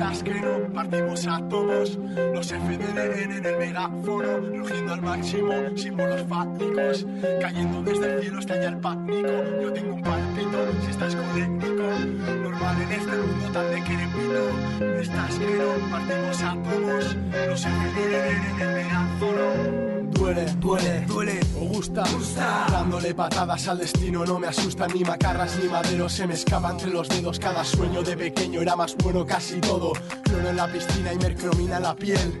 Estás que no partimos átomos, los FDN en el megáfono, rugiendo al máximo, símbolos fálicos, cayendo desde el cielo hasta allá el pánico. Yo tengo un palpito, si estás colérico, normal en este mundo tan decrépito. Estás que no partimos átomos, Dándole patadas al destino, no me asustan ni macarras ni maderos. Se me escapa entre los dedos cada sueño de pequeño. Era más bueno casi todo. Cloro en la piscina y mercromina en la piel.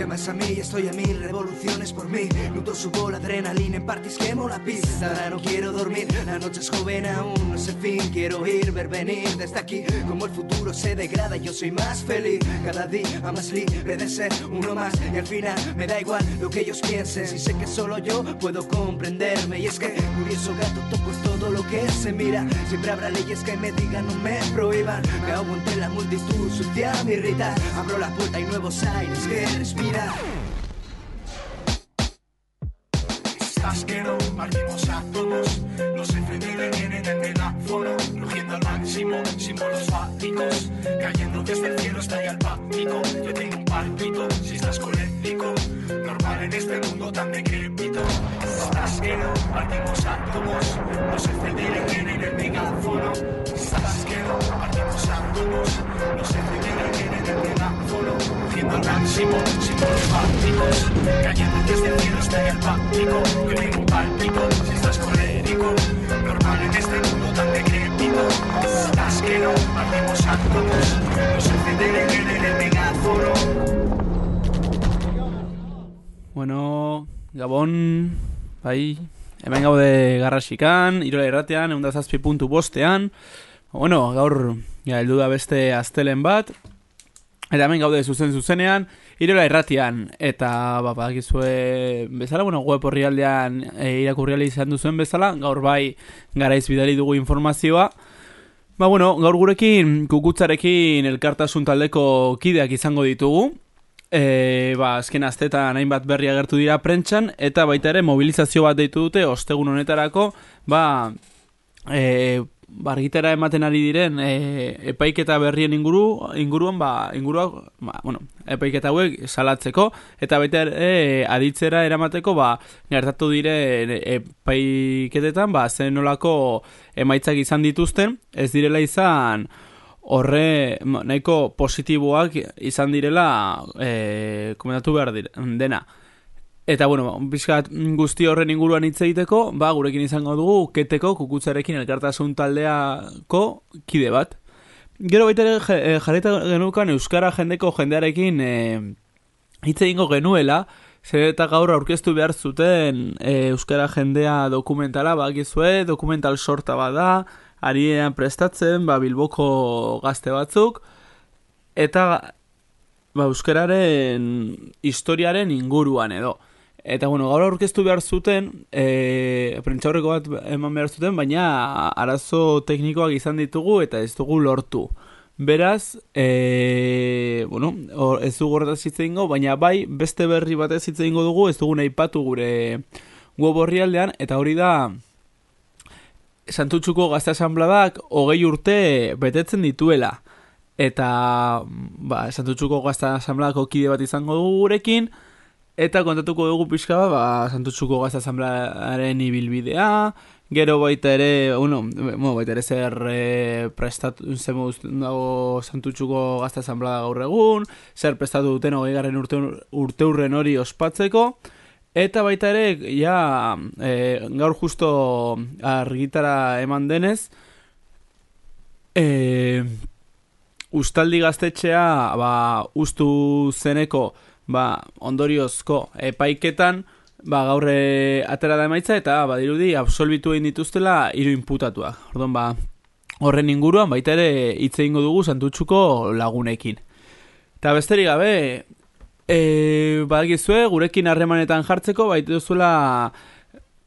Llamas a mí, estoy a mil revoluciones por mí. Nudo subo la adrenalina en parties quemo la pista. Ahora no quiero dormir, la noche es joven aún, no sé fin. Quiero ir, ver venir desde aquí. Como el futuro se degrada, yo soy más feliz. Cada día más libre de ser uno más. Y al final me da igual lo que ellos piensen. Si sé que solo yo puedo comprenderme. Y es que, curioso gato, toco todo lo que se mira. Siempre habrá leyes que me digan, no me prohíban. Me ahogo la multitud, sucia me irrita. Abro la puerta y nuevos aires que respirar. Estás que no partimos átomos, los FDN vienen del megáfono, rugiendo al máximo, símbolos fálicos, cayendo desde el cielo hasta allá el pánico. Yo tengo un palpito, si estás colérico, normal en este mundo tan decrépito. Estás que no partimos átomos, los FDN vienen del megáfono. Estás que no partimos átomos, los FDN rugiendo al máximo, símbolos fálicos, cayendo desde el cielo allá el pánico. Yo un palpito, si estás colérico, normal en este mundo tan decrépito. Estás que no partimos átomos, los FDN vienen del megáfono. Bueno, Gabon, bai, hemen gaude garrasikan, irola erratean, egun da zazpi puntu bostean. Bueno, gaur, ja, heldu da beste astelen bat, eta hemen gaude zuzen zuzenean, irola erratian, eta ba, badakizue bezala, bueno, web horri aldean e, irakurri izan duzuen bezala, gaur bai garaiz bidali dugu informazioa, Ba, bueno, gaur gurekin, kukutzarekin elkartasun taldeko kideak izango ditugu. E, ba, azken astetan hainbat berri agertu dira prentxan, eta baita ere mobilizazio bat deitu dute ostegun honetarako, ba, e, bargitara ematen ari diren e, epaiketa berrien inguru, inguruan, ba, ingurua, ba, bueno, epaiketa hauek salatzeko, eta baita ere e, aditzera eramateko, ba, gertatu diren epaiketetan, ba, zen nolako emaitzak izan dituzten, ez direla izan horre nahiko positiboak izan direla e, komentatu behar dire, dena. Eta, bueno, bizkat guzti horren inguruan hitz egiteko, ba, gurekin izango dugu, keteko, kukutzarekin elkartasun taldeako kide bat. Gero baita ere eh, jarreta genukan Euskara jendeko jendearekin e, hitz egingo genuela, zer eta gaur aurkeztu behar zuten e, Euskara jendea dokumentala, bakizue, dokumental sorta bada, ariean prestatzen, ba, Bilboko gazte batzuk, eta ba, Euskararen historiaren inguruan edo. Eta, bueno, gaur aurkeztu behar zuten, e, prentxaurreko bat eman behar zuten, baina arazo teknikoak izan ditugu eta ez dugu lortu. Beraz, e, bueno, hor- ez dugu horretaz hitz egingo, baina bai, beste berri batez hitz egingo dugu, ez dugu nahi patu gure web horrialdean, eta hori da, Santutxuko gazte asanbladak hogei urte betetzen dituela. Eta, ba, Santutxuko gazte asanbladako kide bat izango dugu gurekin, eta kontatuko dugu pixka bat, ba, Santutxuko gazte asanbladaren ibilbidea, gero baita ere, bueno, bueno baita ere zer e, prestatu, zer dago Santutxuko gazte asanblada gaur egun, zer prestatu duten hogei garren urte, urteurren hori ospatzeko, Eta baita ere, ja, e, gaur justo argitara eman denez, e, ustaldi gaztetxea ba, ustu zeneko ba, ondoriozko epaiketan ba, gaurre atera da emaitza eta badirudi absolbitu egin dituztela hiru inputatuak. Orduan ba, horren inguruan baita ere hitz egingo dugu santutxuko lagunekin. Eta besterik gabe, e, badagizue, gurekin harremanetan jartzeko, baita duzuela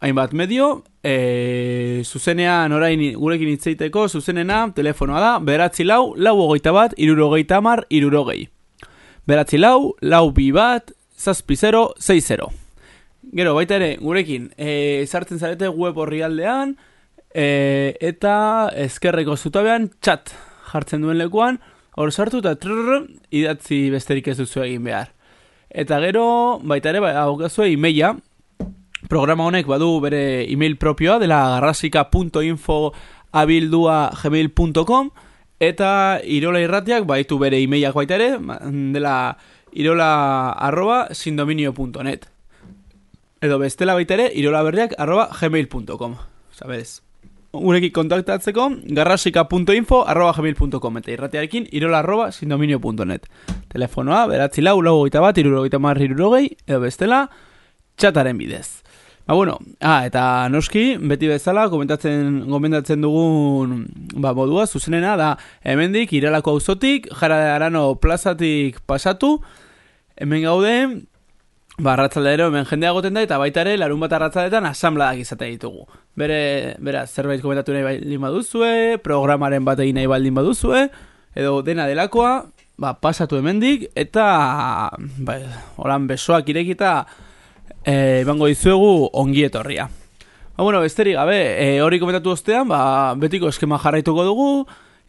hainbat medio, e, zuzenean orain gurekin hitzeiteko, zuzenena, telefonoa da, beratzi lau, lau ogeita bat, irurogeita amar, irurogei. Beratzi lau, lau bi bat, zazpi zero, zei zero. Gero, baita ere, gurekin, e, sartzen zarete web horri aldean, e, eta ezkerreko zutabean, txat jartzen duen lekuan, hor sartu eta trrr, idatzi besterik ez duzu egin behar. Eta gero, baita ere, ba, aukazue, imeia, programa honek badu bere email propioa dela garrasika.info abildua gmail.com eta irola irratiak baitu bere emailak baita ere dela irola arroba sindominio.net edo bestela baita ere irola berriak arroba gmail.com Zabez Ureki kontaktatzeko garrasika.info arroba gmail.com eta irratiarekin irola arroba sindominio.net Telefonoa, beratzi lau, lau bat, iruro goita marri irurogei, edo bestela, txataren bidez. Ba, bueno, ah, eta noski, beti bezala, komentatzen, gomendatzen dugun ba, modua, zuzenena, da, hemendik iralako auzotik, jara arano plazatik pasatu, hemen gaude, ba, hemen jendea goten da, eta baita ere, larun bat arratzaletan asamladak izate ditugu. Bere, bera, zerbait komentatu nahi baldin baduzue, programaren bat egin nahi baldin baduzue, edo dena delakoa, ba, pasatu hemendik, eta, ba, holan besoak irekita, e, bango dizuegu ongi etorria. Ba, bueno, besterik gabe, e, hori komentatu ostean, ba, betiko eskema jarraituko dugu,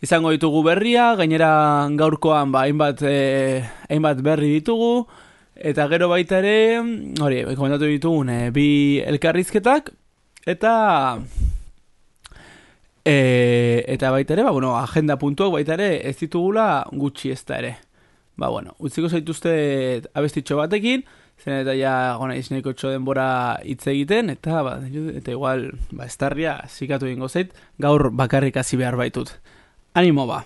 izango ditugu berria, gainera gaurkoan ba, hainbat, e, hainbat berri ditugu, eta gero baita ere, hori, komentatu ditugun, e, bi elkarrizketak, eta... E, eta baita ere, ba, bueno, agenda puntuak baita ere, ez ditugula gutxi ez da ere. Ba, bueno, utziko zaituzte abestitxo batekin, zen eta ja gona izneko txo denbora hitz egiten, eta, ba, eta igual, ba, estarria zikatu ingo zait, gaur bakarrik hasi behar baitut. Animo ba!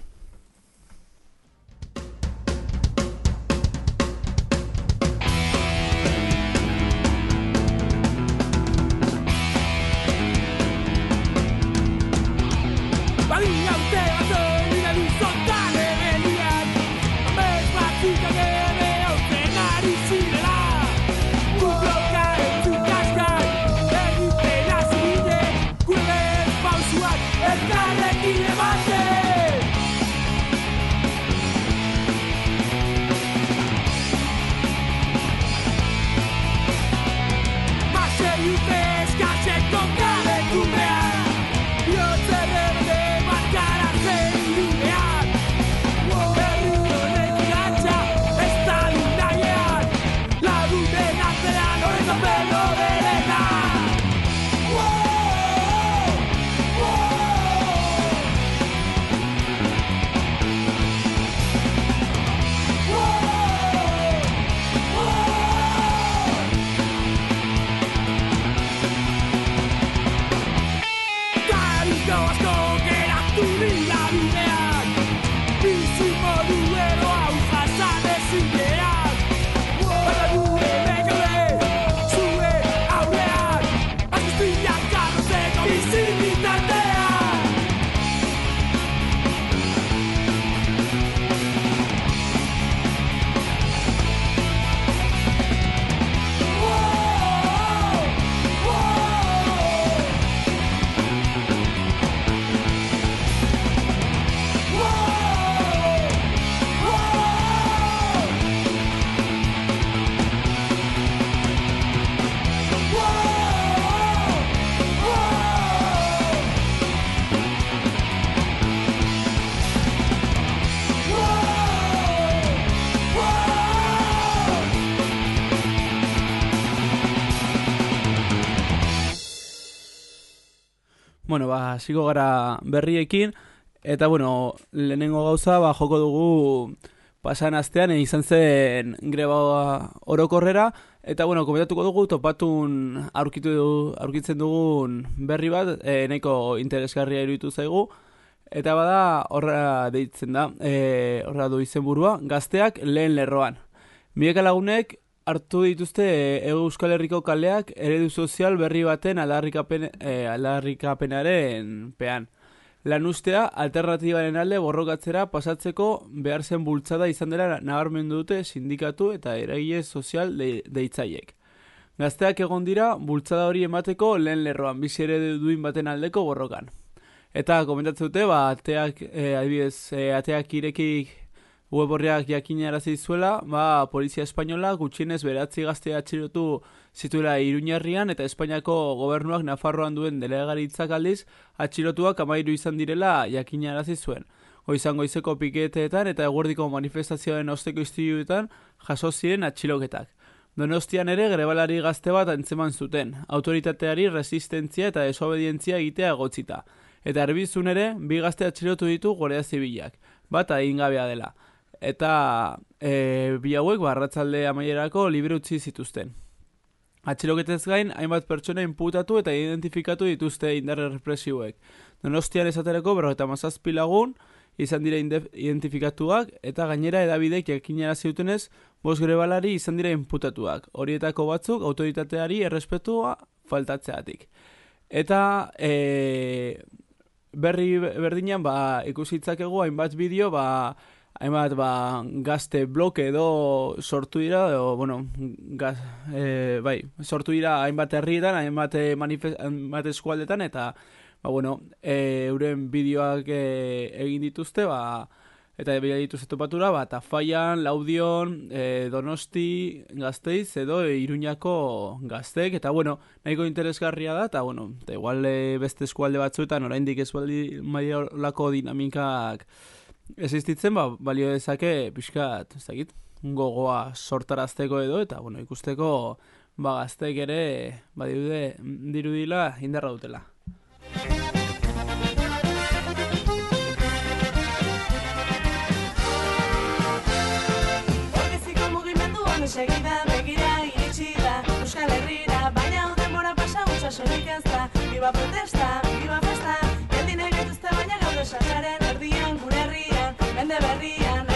Bueno, ba, sigo gara berriekin, eta bueno, lehenengo gauza, ba, joko dugu pasan astean, izan zen greba orokorrera, eta bueno, komentatuko dugu, topatun aurkitu, aurkitzen dugun berri bat, e, nahiko interesgarria iruditu zaigu, Eta bada horra deitzen da, e, horra du izenburua, gazteak lehen lerroan. Mieka lagunek hartu dituzte e, Euskal Herriko kaleak eredu sozial berri baten aldarrikapen, e, aldarrikapenaren pean. Lan ustea, alternatibaren alde borrokatzera pasatzeko behar zen bultzada izan dela nabarmendu dute sindikatu eta eragile sozial de, deitzaiek. Gazteak egon dira, bultzada hori emateko lehen lerroan, bizi ere duin baten aldeko borrokan. Eta komentatzen dute, ba, ateak, e, adibidez, e, ateak irekik web horreak jakin zuela, ba, Polizia Espainola gutxienez beratzi gazte atxilotu zituela Iruñarrian eta Espainiako gobernuak Nafarroan duen delegaritzak aldiz atxilotuak amairu izan direla jakin zuen. Goizan goizeko piketeetan eta eguerdiko manifestazioaren osteko istiluetan jaso ziren atxiloketak. Donostian ere grebalari gazte bat antzeman zuten, autoritateari resistentzia eta desobedientzia egitea egotzita. Eta erbizun ere, bi gazte atxilotu ditu gorea zibilak, bat ingabea dela eta e, bi hauek barratzalde amaierako libre utzi zituzten. Atxiloketez gain, hainbat pertsona inputatu eta identifikatu dituzte indarre represioek. Donostian esaterako berro mazazpi lagun izan dira identifikatuak eta gainera edabidek jakinara ziutenez bos grebalari izan dira inputatuak. Horietako batzuk autoritateari errespetua faltatzeatik. Eta e, berri berdinean ba, ikusitzakegu hainbat bideo ba, hainbat ba, gazte bloke edo sortu dira, edo, bueno, gaz, e, bai, sortu dira hainbat herrietan, hainbat, hainbat eskualdetan, eta, ba, bueno, e, euren bideoak e, egin dituzte, ba, eta bidea dituzte topatura, ba, Tafaian, Laudion, e, Donosti, Gazteiz, edo e, Iruñako gaztek, eta, bueno, nahiko interesgarria da, eta, bueno, eta igual e, beste eskualde batzuetan, oraindik ez baldi maiolako dinamikak, existitzen ba, balio dezake pixkat, ez dakit, gogoa sortarazteko edo, eta bueno, ikusteko ba, gaztek ere badiude dirudila indarra dutela. Segida begira iritsi da Euskal Herrira Baina hau pasa utza sorik ez da Biba protesta, biba festa Geldine gaituzte baina gure herria Mende berrian,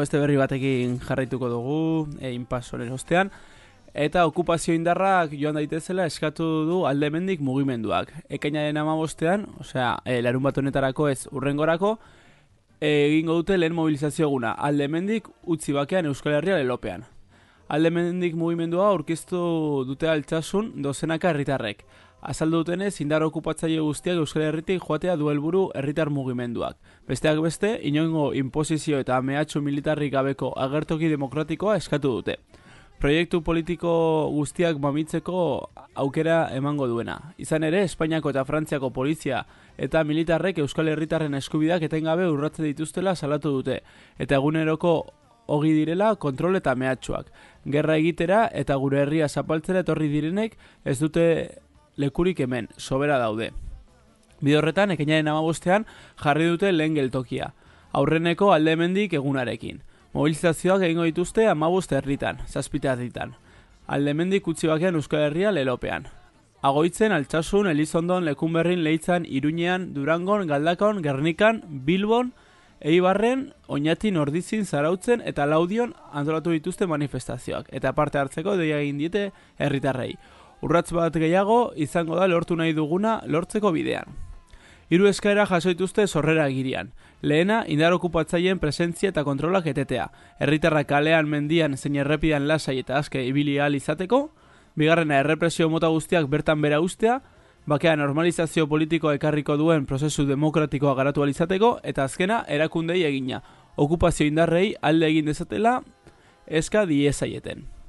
beste berri batekin jarraituko dugu, e, inpasoren ostean. Eta okupazio indarrak joan daitezela eskatu du aldemendik mugimenduak. Ekainaren amabostean, osea, e, larun bat honetarako ez urrengorako, egingo dute lehen mobilizazio eguna, aldemendik utzi bakean Euskal Herria lelopean. Aldemendik mugimendua aurkeztu dute altxasun dozenaka herritarrek. Azaldu dutenez, indar okupatzaile guztiak Euskal Herritik joatea duelburu herritar mugimenduak. Besteak beste, inoengo imposizio eta mehatxu militarrik gabeko agertoki demokratikoa eskatu dute. Proiektu politiko guztiak mamitzeko aukera emango duena. Izan ere, Espainiako eta Frantziako polizia eta militarrek Euskal Herritarren eskubidak etengabe urratzen dituztela salatu dute. Eta eguneroko hogi direla kontrol eta mehatxuak. Gerra egitera eta gure herria zapaltzera etorri direnek ez dute lekurik hemen, sobera daude. Bide horretan, ekainaren amabostean jarri dute lehen geltokia. Aurreneko alde hemendik egunarekin. Mobilizazioak egingo dituzte amaboste herritan, zazpite ditan. Alde hemendik utzi bakean Euskal Herria lelopean. Agoitzen, Altsasun, Elizondon, Lekunberrin, Leitzan, Iruñean, Durangon, Galdakon, Gernikan, Bilbon, Eibarren, Oñatin, Ordizin, Zarautzen eta Laudion antolatu dituzte manifestazioak. Eta parte hartzeko deia egin diete herritarrei. Urratz bat gehiago izango da lortu nahi duguna lortzeko bidean. Hiru eskaera jaso dituzte sorrera egirian. Lehena, indar okupatzaileen presentzia eta kontrolak etetea. Herritarrak kalean, mendian, zein errepidan lasai eta aske ibili izateko. Bigarrena, errepresio mota guztiak bertan bera ustea bakea normalizazio politiko ekarriko duen prozesu demokratikoa garatu alizateko, eta azkena erakundei egina, okupazio indarrei alde egin dezatela eska diezaieten.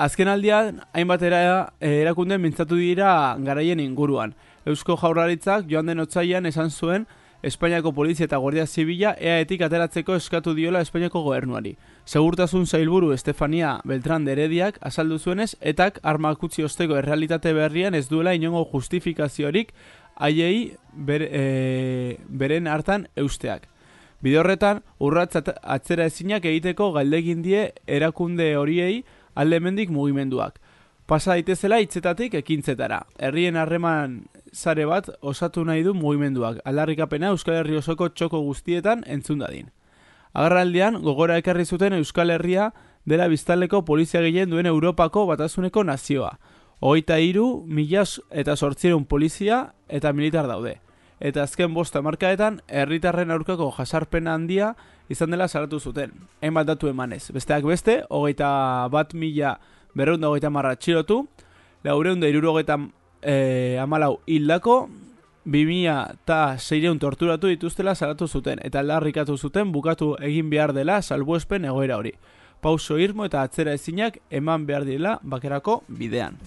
Azken aldean, hainbat erakunde mintzatu dira garaien inguruan. Eusko jaurlaritzak joan den otzaian esan zuen, Espainiako polizia eta guardia zibila eaetik ateratzeko eskatu diola Espainiako gobernuari. Segurtasun zailburu Estefania Beltran de Herediak azaldu zuenez, etak armak utzi osteko errealitate berrian ez duela inongo justifikaziorik haiei ber, e, beren hartan eusteak. Bide horretan, urratz atzera ezinak egiteko galdegin die erakunde horiei aldemendik mugimenduak. Pasa daitezela hitzetatik ekintzetara. Herrien harreman sare bat osatu nahi du mugimenduak, aldarrikapena Euskal Herri osoko txoko guztietan entzun dadin. Agarraldean, gogora ekarri zuten Euskal Herria dela biztaleko polizia gehien duen Europako batasuneko nazioa. Hogeita hiru milas eta sortzirun polizia eta militar daude. Eta azken bosta markaetan, herritarren aurkako jasarpen handia izan dela salatu zuten. Hainbat datu emanez. Besteak beste, hogeita bat mila berreunda hogeita marra txirotu, laureunda irurogeita e, amalau hildako, bimia eta zeireun torturatu dituztela salatu zuten, eta larrikatu zuten bukatu egin behar dela salbuespen egoera hori. Pauso irmo eta atzera ezinak eman behar dela bakerako bidean.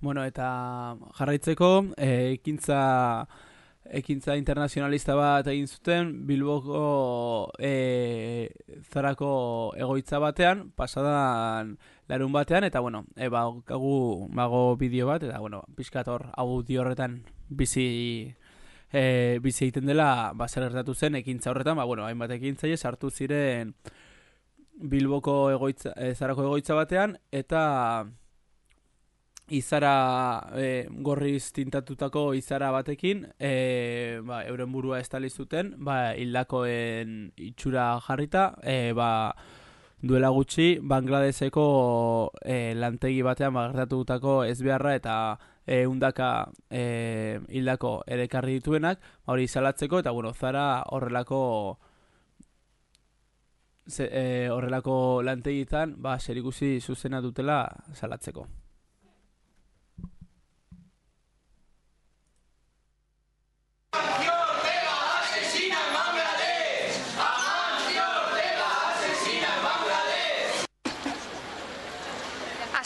Bueno, eta jarraitzeko, e, ekintza, ekintza internazionalista bat egin zuten, Bilboko e, zarako egoitza batean, pasadan larun batean, eta bueno, e, ba, gagu mago bideo bat, eta bueno, pixkator audio horretan bizi, e, bizi egiten dela, ba, zer gertatu zen, ekintza horretan, ba, bueno, hainbat ekintzaile sartu ziren Bilboko egoitza, e, zarako egoitza batean, eta izara e, gorriz tintatutako izara batekin e, ba, euren burua estali zuten ba, hildakoen itxura jarrita e, ba, duela gutxi Bangladeseko e, lantegi batean ba, gertatutako ez beharra eta e, undaka e, hildako erekarri dituenak ba, hori salatzeko eta bueno, zara horrelako ze, e, horrelako lantegitan ba, serikusi zuzena dutela salatzeko.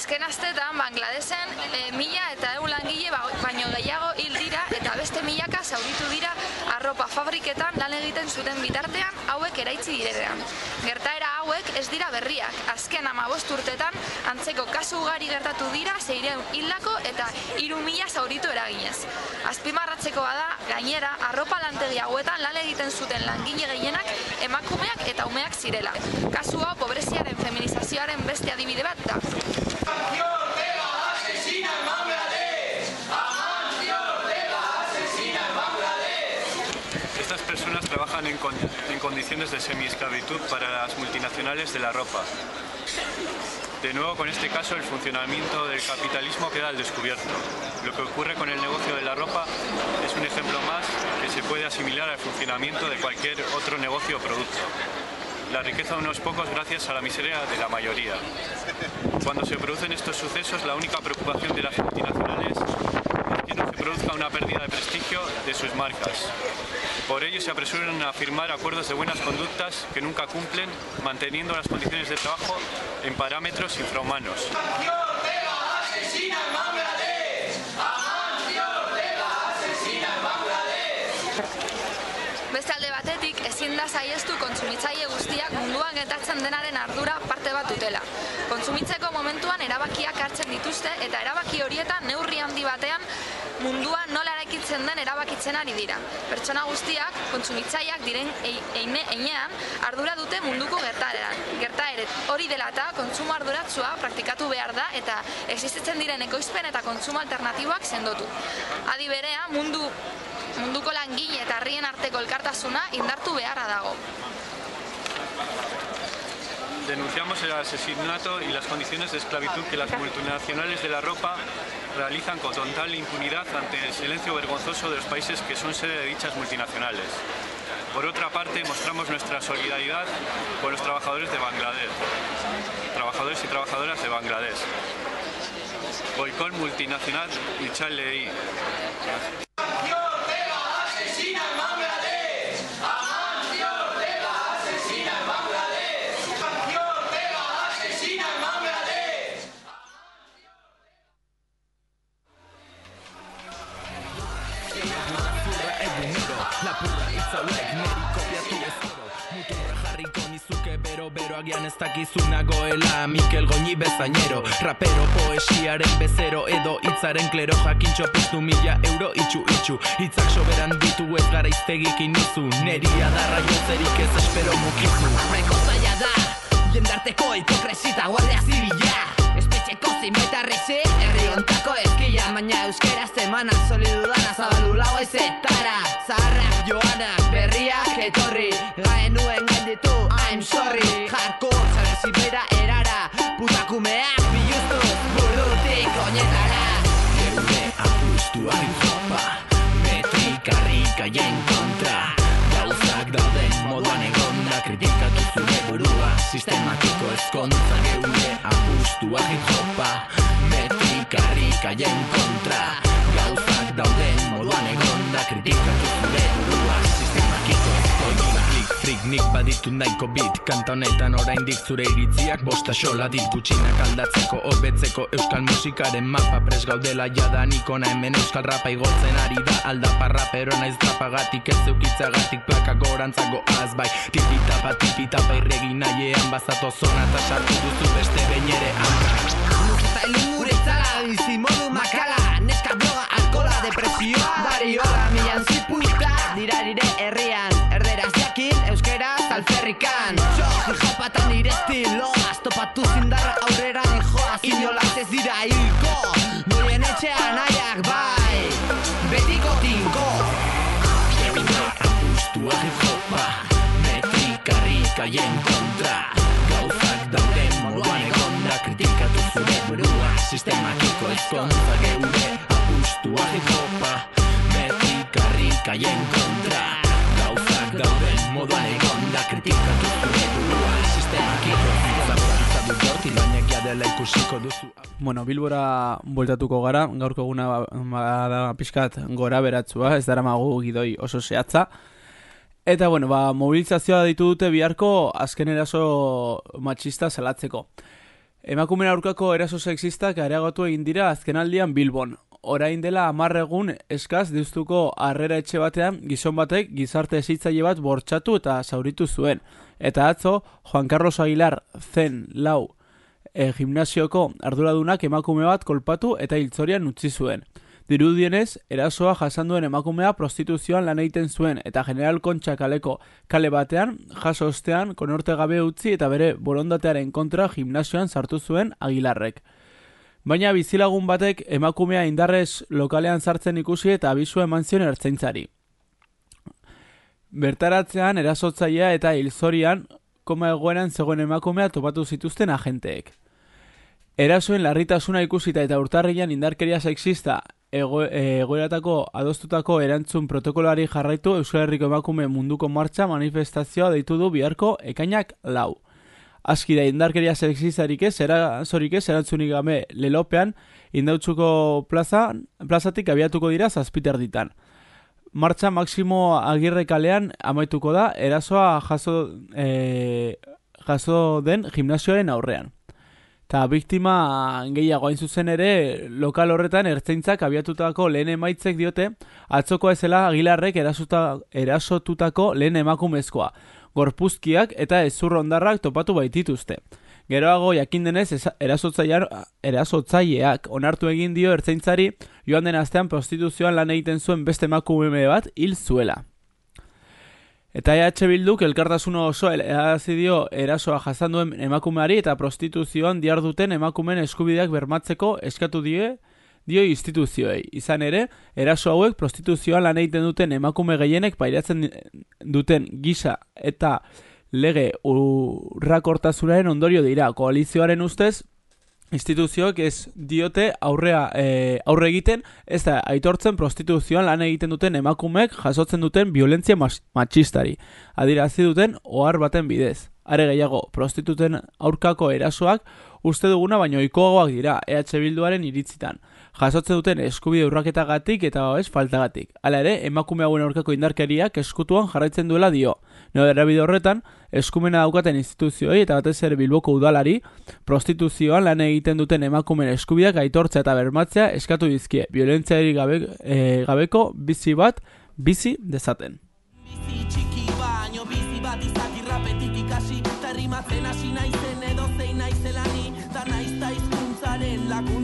Azken astetan Bangladesen e, mila eta egun langile ba, baino gehiago hil dira eta beste milaka zauritu dira arropa fabriketan lan egiten zuten bitartean hauek eraitzi direnean. Gertaera hauek ez dira berriak. Azken ama urtetan antzeko kasu ugari gertatu dira zeireun hildako eta hiru mila zauritu eraginez. Azpimarratzeko bada, gainera, arropa lantegi hauetan lan egiten zuten langile gehienak emakumeak eta umeak zirela. Kasu hau pobreziaren feminizazioaren beste adibide bat da. Estas personas trabajan en, con- en condiciones de semi-esclavitud para las multinacionales de la ropa. De nuevo, con este caso, el funcionamiento del capitalismo queda al descubierto. Lo que ocurre con el negocio de la ropa es un ejemplo más que se puede asimilar al funcionamiento de cualquier otro negocio o producto. La riqueza de unos pocos gracias a la miseria de la mayoría. Cuando se producen estos sucesos, la única preocupación de las multinacionales es que no se produzca una pérdida de prestigio de sus marcas. Por ello se apresuran a firmar acuerdos de buenas conductas que nunca cumplen, manteniendo las condiciones de trabajo en parámetros infrahumanos. Da saiestu kontsumitzaile guztiak munduan gertatzen denaren ardura parte bat dutela. Kontsumitzeko momentuan erabakiak hartzen dituzte eta erabaki horietan neurri handi batean mundua nola eraikitzen den erabakitzen ari dira. Pertsona guztiak, kontsumitzaileak diren ei- eine einean ardura dute munduko gertaeran. Gertaeret hori dela eta kontsumo arduratsua praktikatu behar da eta existitzen diren ekoizpen eta kontsumo alternatiboak sendotu. Adi berea, mundu munduko langile eta herrien arteko elkartasuna indartu beharra dago. Denunciamos el asesinato y las condiciones de esclavitud que las multinacionales de la ropa realizan con total impunidad ante el silencio vergonzoso de los países que son sede de dichas multinacionales. Por otra parte, mostramos nuestra solidaridad con los trabajadores de Bangladesh, trabajadores y trabajadoras de Bangladesh. Boicot multinacional y Charlie agian ez dakizu nagoela Mikel Goñi bezainero Rapero poesiaren bezero edo hitzaren klero jakintxo piztu mila euro itxu itxu Hitzak soberan ditu ez gara iztegik inizu Neri adarra jotzerik ez espero mukizu Nahiko zaila da Jendarteko hipokresita guardia zibila Espetxeko zinbaitarrizi Herri ontako eskila Baina euskera zemana Solidudana zabalu lau ezetara Zaharrak joanak berriak etorri. Gaenuen gainditu I'm sorry. Hardcore zabezi bera erara. Putakumeak biluztu Burutik oinetara. Geure apustua hip-hopa Metrikarrikaien kontra. Gauzak dauden moduan egonda Kritikatu zure burua. Sistematiko ezkontza Geure apustua hip-hopa Metrikarrikaien kontra Gauzak baditu nahiko bit Kanta honetan oraindik zure iritziak Bosta xola dit gutxinak aldatzeko Hobetzeko euskal musikaren mapa Pres gaudela jada nikona hemen euskal rapa Igotzen ari da aldapa rapero naiz drapagatik Ez eukitzagatik plaka gorantzago azbai Tipitapa tipitapa irregi nahiean Bazato zona eta sartu duzu beste behin ere hanka Eta modu makala Neska droga, alkola, depresioa Dariola, milan ziputa Dira dire herrian Jopatan nire estiloaz Topatu zindarra aurrera nijoaz Inolaz ez dira hilko. Noien etxean aiak bai. Betiko tinko. Geure apustua hip-hopa Metrikarrikaien kontra. Gauzak dauden moduan egonda Kritikatu zure burua. Sistemakiko ezkontza Geure. Apustua hip-hopa Metrikarrikaien kontra. Gauzak dauden moduan egonda Kritikatu dela ikusiko duzu Bueno, Bilbora bueltatuko gara, gaurko eguna ba- bada pixkat gora beratzua, ez dara magu gidoi oso zehatza. Eta, bueno, ba, mobilizazioa ditu dute biharko azken eraso matxista salatzeko. Emakumeen aurkako eraso sexistak areagotu egin dira azkenaldian Bilbon. Orain dela hamar egun eskaz diztuko harrera etxe batean gizon batek gizarte ezitzaile bat bortxatu eta zauritu zuen. Eta atzo, Juan Carlos Aguilar zen lau e, gimnasioko arduradunak emakume bat kolpatu eta hiltzorian utzi zuen. Dirudienez, erasoa jasan duen emakumea prostituzioan lan egiten zuen eta General Kontxa kaleko kale batean, jaso ostean, konorte gabe utzi eta bere borondatearen kontra gimnasioan sartu zuen agilarrek. Baina bizilagun batek emakumea indarrez lokalean sartzen ikusi eta abisu eman zion ertzaintzari. Bertaratzean erasotzailea eta hilzorian koma egoeran zegoen emakumea topatu zituzten agenteek. Erasoen larritasuna ikusita eta urtarrian indarkeria sexista ego, egoeratako adostutako erantzun protokoloari jarraitu Euskal Herriko emakume munduko martxa manifestazioa deitu du biharko ekainak lau. Aski da indarkeria sexistarik ez, zorik ez, erantzunik game lelopean, indautzuko plaza, plazatik abiatuko dira zazpiter ditan. Martxa Maximo Agirre kalean amaituko da, erasoa jaso, e, jaso den gimnasioaren aurrean. Eta biktima gehiago hain zuzen ere, lokal horretan ertzaintzak abiatutako lehen emaitzek diote, atzoko ezela agilarrek erasuta, erasotutako lehen emakumezkoa, gorpuzkiak eta ezur ondarrak topatu baitituzte. Geroago jakin denez erasotzaileak onartu egin dio ertzaintzari joan den astean prostituzioan lan egiten zuen beste emakume bat hil zuela. Eta EH Bilduk elkartasun oso erazi dio erasoa jasan duen emakumeari eta prostituzioan diar duten emakumeen eskubideak bermatzeko eskatu die dio instituzioei. Izan ere, eraso hauek prostituzioan lan egiten duten emakume gehienek pairatzen duten gisa eta lege urrakortasunaren ondorio dira. Koalizioaren ustez, instituzioek ez diote aurrea e, aurre egiten ez da aitortzen prostituzioan lan egiten duten emakumeek jasotzen duten violentzia matxistari. Adirazi duten ohar baten bidez. Are gehiago, prostituten aurkako erasoak uste duguna baino ikoagoak dira EH Bilduaren iritzitan jasotzen duten eskubide urraketagatik eta ez faltagatik. Hala ere, emakume hauen aurkako indarkeriak eskutuan jarraitzen duela dio. No erabide horretan, eskumena daukaten instituzioi eta batez ere bilboko udalari, prostituzioan lan egiten duten emakumen eskubideak aitortzea eta bermatzea eskatu dizkie, violentziari gabe, e, gabeko bizi bat bizi dezaten. Terrimatzen hasi naizen edo zein naizelani, da izkuntzaren lakuntza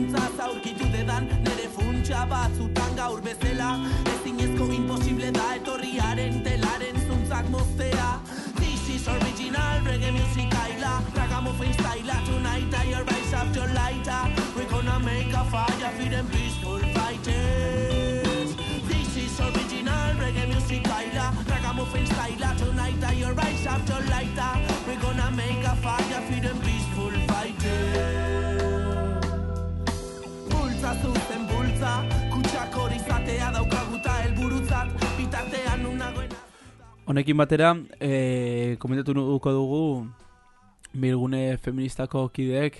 zaurkitu dedan nere funtsa batzutan gaur bezala ezinezko imposible da etorriaren telaren zuntzak moztea. This is original reggae music aila. Ragamuffin style tonight I rise up your lighter. We're gonna make a fire for them peaceful Honekin batera, e, komentatu nuko dugu Bilgune feministako kideek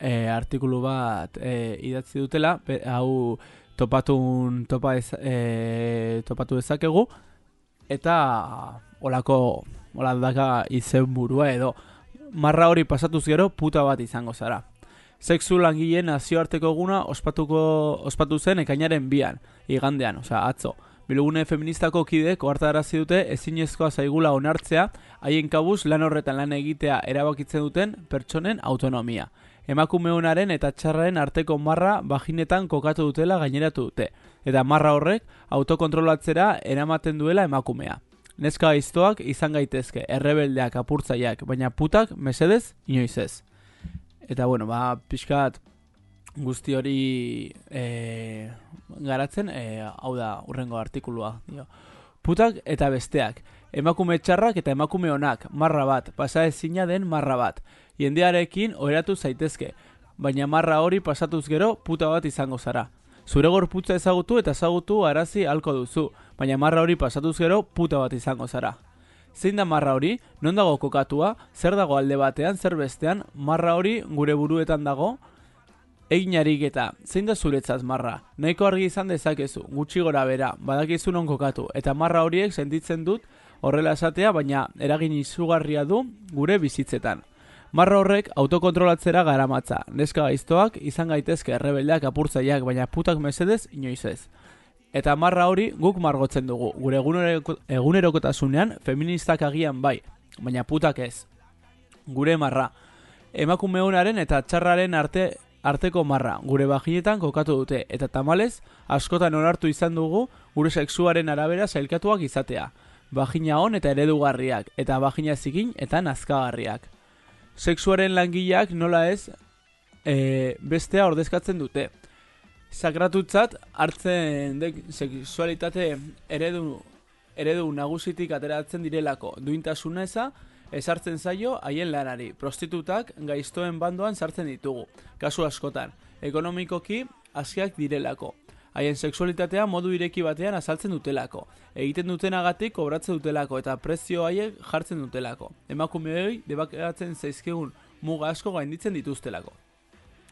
e, artikulu bat e, idatzi dutela. Hau topatun topa ez, e, topatu dezakegu. Eta olako hola daka izen burua edo Marra hori pasatuz gero puta bat izango zara. Sexu langileen nazioarteko eguna ospatuko ospatu zen ekainaren bian, igandean, osea, atzo. Bilugune feministako kideek ohartarazi dute ezinezkoa zaigula onartzea, haien kabuz lan horretan lan egitea erabakitzen duten pertsonen autonomia. Emakumeunaren eta txarraren arteko marra bajinetan kokatu dutela gaineratu dute, eta marra horrek autokontrolatzera eramaten duela emakumea. Neska gaiztoak izan gaitezke, errebeldeak apurtzaiak, baina putak mesedez inoiz ez. Eta bueno, ba, pixkat guzti hori e, garatzen, e, hau da, urrengo artikulua. Dio. Putak eta besteak, emakume txarrak eta emakume onak, marra bat, pasa ezina den marra bat. Jendearekin oheratu zaitezke, baina marra hori pasatuz gero puta bat izango zara. Zure gorputza ezagutu eta ezagutu arazi halko duzu, baina marra hori pasatuz gero puta bat izango zara. Zein da marra hori? Non dago kokatua? Zer dago alde batean, zer bestean? Marra hori gure buruetan dago? Egin eta, zein da zuretzaz marra? Nahiko argi izan dezakezu, gutxi gora bera, badakizu non kokatu, eta marra horiek sentitzen dut horrela esatea, baina eragin izugarria du gure bizitzetan. Marra horrek autokontrolatzera garamatza. Neska gaiztoak izan gaitezke errebeldeak apurtzaileak, baina putak mesedez inoiz ez. Eta marra hori guk margotzen dugu. Gure eguneroko- egunerokotasunean feministak agian bai, baina putak ez. Gure marra. Emakume honaren eta txarraren arte arteko marra. Gure bajinetan kokatu dute. Eta tamalez, askotan onartu izan dugu gure sexuaren arabera sailkatuak izatea. Bajina hon eta eredugarriak. Eta bajina zikin eta nazkagarriak. Sexuaren langileak nola ez e, bestea ordezkatzen dute. Sakratutzat hartzen dek sexualitate eredu, eredu nagusitik ateratzen direlako. Duintasuna eza, esartzen zaio haien lanari. Prostitutak gaiztoen bandoan sartzen ditugu. Kasu askotan, ekonomikoki askiak direlako. Haien sexualitatea modu ireki batean azaltzen dutelako. Egiten dutenagatik kobratzen dutelako eta prezio haiek jartzen dutelako. Emakumeoi debakatzen zaizkigun muga asko gainditzen dituztelako.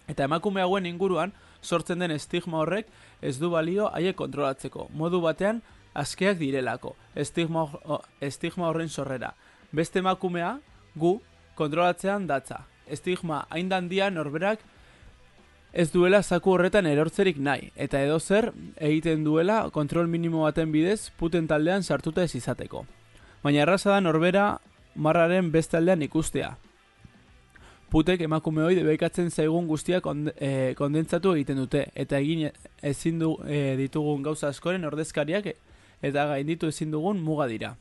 Eta emakume hauen inguruan sortzen den estigma horrek ez du balio haiek kontrolatzeko. Modu batean askeak direlako. Estigma, estigma horren sorrera. Beste emakumea gu kontrolatzean datza. Estigma hain dandia norberak ez duela zaku horretan erortzerik nahi, eta edo zer egiten duela kontrol minimo baten bidez puten taldean sartuta ez izateko. Baina erraza da norbera marraren beste aldean ikustea. Putek emakume hori debekatzen zaigun guztia konde, eh, kondentsatu egiten dute, eta egin ezin du eh, ditugun gauza askoren ordezkariak e- eta gainditu ezin dugun muga dira.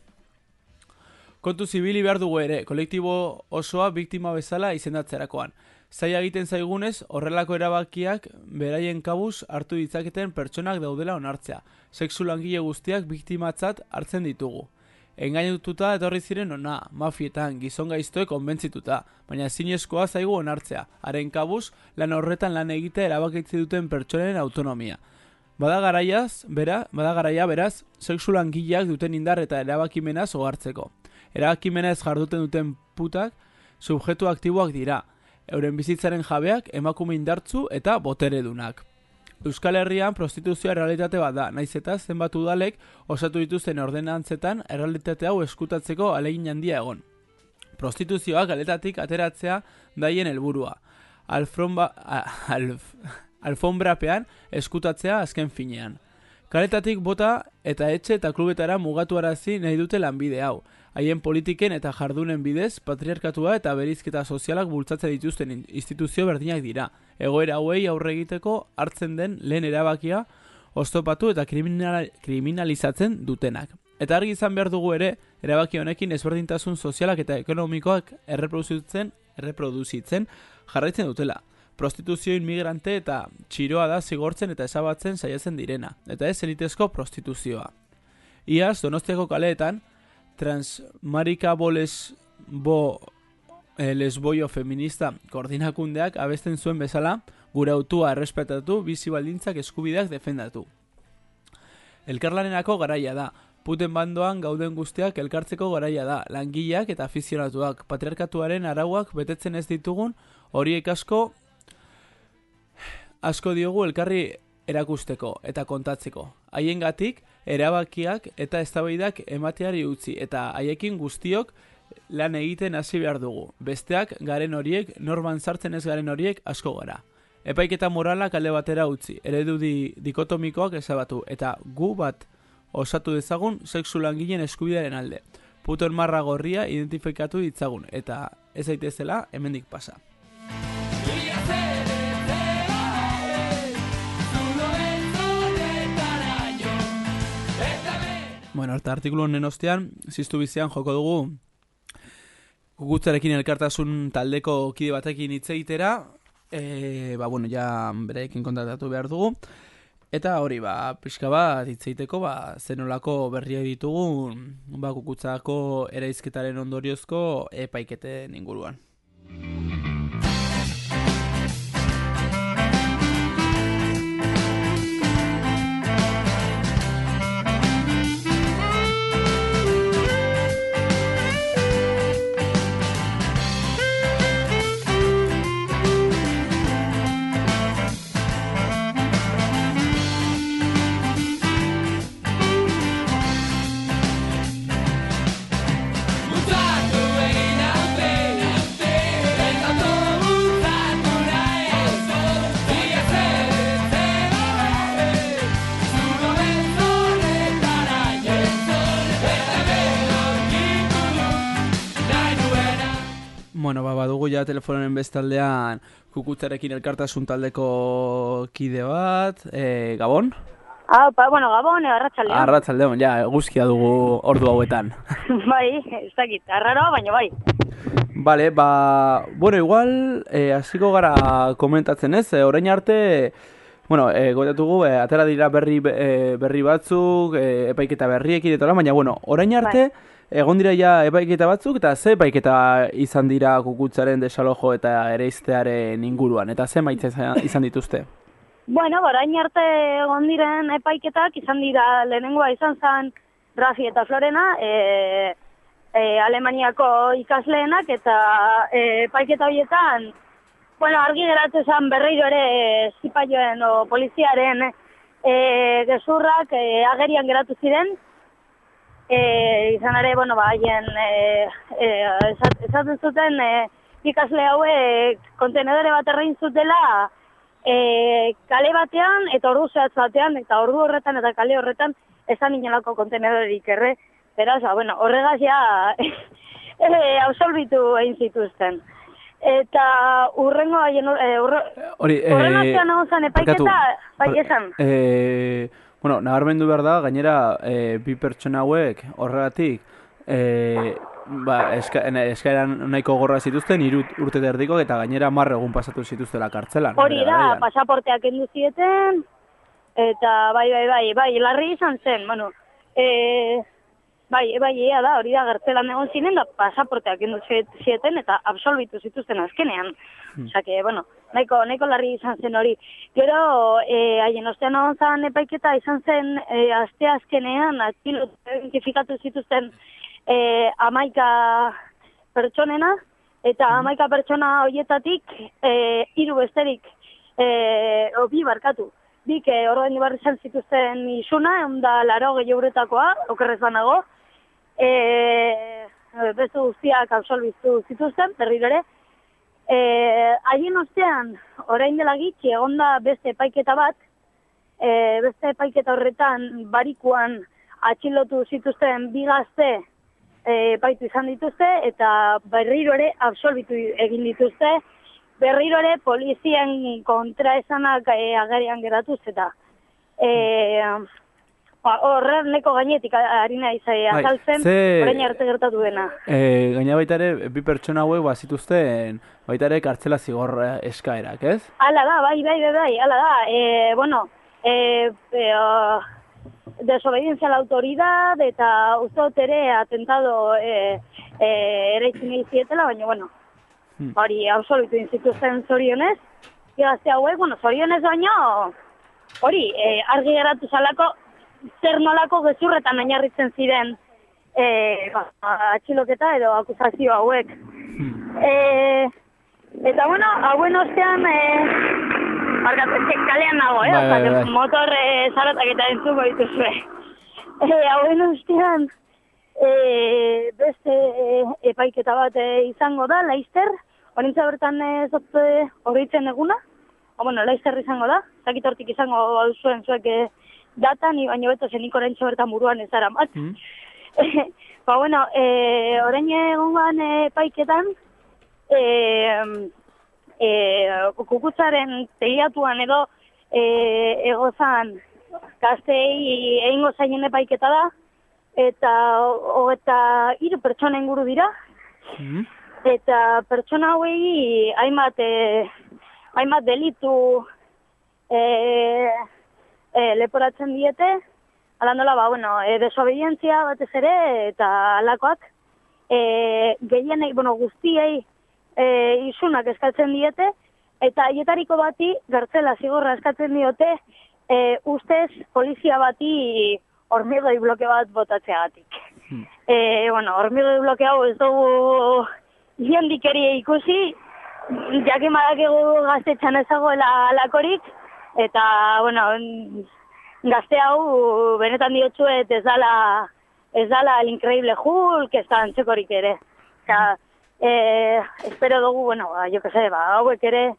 Kontu zibili behar dugu ere, kolektibo osoa biktima bezala izendatzerakoan. Zaila egiten zaigunez, horrelako erabakiak beraien kabuz hartu ditzaketen pertsonak daudela onartzea. Sexu langile guztiak biktimatzat hartzen ditugu. Engainututa etorri ziren ona, mafietan, gizon gaiztoek konbentzituta, baina zinezkoa zaigu onartzea, haren kabuz lan horretan lan egite erabakitzi duten pertsonen autonomia. Bada garaiaz, bera, bada garaia beraz, sexu langileak duten indar eta erabakimena zogartzeko. Erabakimena ez jarduten duten putak, subjektu aktiboak dira, euren bizitzaren jabeak emakume indartzu eta boteredunak. Euskal Herrian prostituzioa errealitate bat da, naiz eta zenbat udalek osatu dituzten ordenantzetan errealitate hau eskutatzeko alegin handia egon. Prostituzioa galetatik ateratzea daien helburua. Alfromba, alf, alfombrapean eskutatzea azken finean. Kaletatik bota eta etxe eta klubetara mugatuarazi nahi dute lanbide hau. Haien politiken eta jardunen bidez, patriarkatua eta berizketa sozialak bultzatzen dituzten in- instituzio berdinak dira. Egoera hauei aurre egiteko hartzen den lehen erabakia oztopatu eta kriminalizatzen dutenak. Eta argi izan behar dugu ere, erabaki honekin ezberdintasun sozialak eta ekonomikoak erreproduzitzen, erreproduzitzen jarraitzen dutela. Prostituzio inmigrante eta txiroa da zigortzen eta ezabatzen saiatzen direna, eta ez elitezko prostituzioa. Iaz, donostiako kaleetan, transmarika boles bo eh, lesboio feminista koordinakundeak abesten zuen bezala, gure autua errespetatu, bizi baldintzak eskubideak defendatu. Elkarlanenako garaia da, puten bandoan gauden guztiak elkartzeko garaia da, langileak eta afizionatuak, patriarkatuaren arauak betetzen ez ditugun, horiek asko asko diogu elkarri erakusteko eta kontatzeko. Haiengatik erabakiak eta eztabaidak emateari utzi eta haiekin guztiok lan egiten hasi behar dugu. Besteak garen horiek, norman sartzen ez garen horiek asko gara. Epaiketa moralak alde batera utzi, eredu di, dikotomikoak ezabatu eta gu bat osatu dezagun sexu langileen eskubidearen alde. Puton marra gorria identifikatu ditzagun eta ez daitezela hemendik pasa. Bueno, eta artikulu honen ostean, ziztu bizian joko dugu kukutzarekin elkartasun taldeko kide batekin hitz egitera, e, ba, bueno, ja berekin kontaktatu behar dugu, eta hori, ba, pixka bat hitz egiteko, ba, zenolako berria ditugun, ba, kukutzako eraizketaren ondoriozko epaiketen inguruan. Ja telefonen bestaldean kukutzarekin elkartasun taldeko kide bat, e, Gabon? Ah, pa, bueno, Gabon, arratsaldean. Arratsaldeon, ja, eguzkia dugu ordu hauetan. bai, ez dakit, arraro, baina bai. Vale, ba, bueno, igual, eh, hasiko gara komentatzen ez, eh, orain arte, bueno, eh, goitatugu, eh, atera dira berri, eh, berri batzuk, eh, epaiketa berriekin eta baina, bueno, orain arte, egon dira ja epaiketa batzuk, eta ze epaiketa izan dira kukutzaren desalojo eta ereiztearen inguruan, eta ze maitza izan- izan dituzte? Bueno, orain arte egon diren epaiketak izan dira lehenengoa izan zen Rafi eta Florena, e, e, Alemaniako ikasleenak eta e, epaiketa horietan, bueno, argi geratu zen berriro ere zipaioen o poliziaren e, gezurrak e, agerian geratu ziren, e, izan ere, bueno, ba, haien, e, e, esaten zuten e, ikasle hauek kontenedore bat errein zutela e, kale batean eta ordu zehatz batean, eta ordu horretan eta kale horretan esan inolako kontenedorik erre, beraz, ba, bueno, horregaz ja e, absolbitu egin zituzten. Eta urrengo haien, e, urre, Hori, artean egon zen epaiketa, bai, esan. Eh, bueno, nabarmendu behar da, gainera, eh, bi pertsona hauek horregatik, eh, ba, eska, eskaeran nahiko gorra zituzten, hiru urte erdiko, eta gainera mar egun pasatu zituztela kartzelan. Hori da, garaian. pasaporteak kendu zieten, eta bai, bai, bai, bai, larri izan zen, bueno, e, bai, bai, ea da, hori da, gertzelan egon ziren, da pasaporteak kendu zi- zieten, eta absolbitu zituzten azkenean. Hmm. Osea que, bueno, nahiko, nahiko larri izan zen hori. Gero, e, haien ostean egon zen epaiketa izan zen, e, aste azkenean, atxilo identifikatu zituzten e, amaika pertsonena, eta amaika pertsona horietatik e, hiru besterik e, o, bi barkatu. Bik e, ordaindu behar izan zituzten isuna, egun da laro gehi euretakoa, okerrez banago, e, beste guztiak absolbizu zituzten, berriro ere, e, haien ostean, orain dela gitxi, egon da beste epaiketa bat, e, beste epaiketa horretan barikuan atxilotu zituzten bi gazte e, epaitu izan dituzte eta berriro ere absolbitu egin dituzte, berriro ere polizien kontraesanak e, agerian geratuz eta e, ba, horren neko gainetik ari naiz e, Bai, azaltzen, ze- orain arte gertatu dena. Eh, gaina baita ere, bi pertsona hauek bazituzten, baita ere kartzela zigor eh, eskaerak, ez? Hala da, bai, bai, bai, bai, hala da. E, bueno, e, e, uh, desobediencia a la autoridad eta uztot ere atentado e, e, ere zietela, baina, bueno, Hmm. hori absolutu inzituzten zorionez. Gazte hauek, bueno, zorionez baino, hori, e, argi geratu zalako, zer nolako gezurretan oinarritzen ziren e, ba, atxiloketa edo akusazio hauek. E, eta bueno, hauen ostean, e, barkatu, kalean nago, eh? Bai, bai, bai. motor e, zaratak eta entzuko dituzue. E, hauen ostean, e, beste e, epaiketa bat e, izango da, Leister, horintza bertan ez dut horritzen eguna, o, bueno, Leister izango da, zakit hortik izango zuen zuek e, data, ni baino beto zenik orentxo bertan buruan ez dara mat. Mm. ba, bueno, e, orain egongan e, paiketan, e, e, kukutzaren tegiatuan edo e, egozan gaztei egingo zaien epaiketa da, eta hogeta hiru pertsona inguru dira, Mm. eta pertsona hauei hainbat, e, hainbat delitu e, e, leporatzen diete, ala nola, ba, bueno, e, desobedientzia batez ere, eta alakoak, e, gehienei, bueno, guztiei e, isunak eskatzen diete, eta haietariko bati gartzela zigorra eskatzen diote, e, ustez polizia bati hormigoi bloke bat botatzeagatik. E, bueno, hormigoi bloke hau ez dugu jendikerie ikusi, jakin badakigu gaztetxan ezagoela alakorik, eta, bueno, gazte hau benetan diotzuet ez dala, ez dala el increíble Hulk, ez da antzekorik ere. Osea, eh, espero dugu, bueno, ba, jo que sé, ba, hauek ere,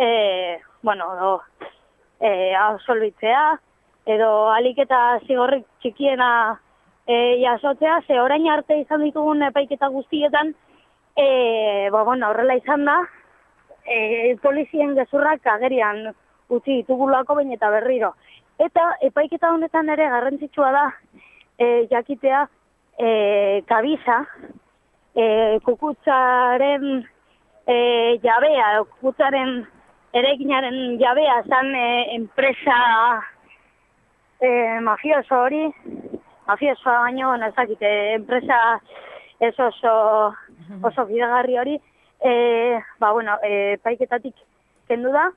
eh, bueno, do, eh, absolbitzea, edo alik eta zigorrik txikiena eh, jasotzea, ze orain arte izan ditugun epaiketa guztietan, E, ba, bueno, horrela izan da, e, polizien gezurrak agerian utzi ditugulako bain eta berriro. Eta epaiketa honetan ere garrantzitsua da e, jakitea e, kabisa, e, kukutzaren e, jabea, kukutzaren erekinaren jabea zan e, enpresa e, mafioso hori, mafioso baino, nezakite, enpresa ez oso, oso fidagarri hori, e, ba, bueno, e, paiketatik kendu da,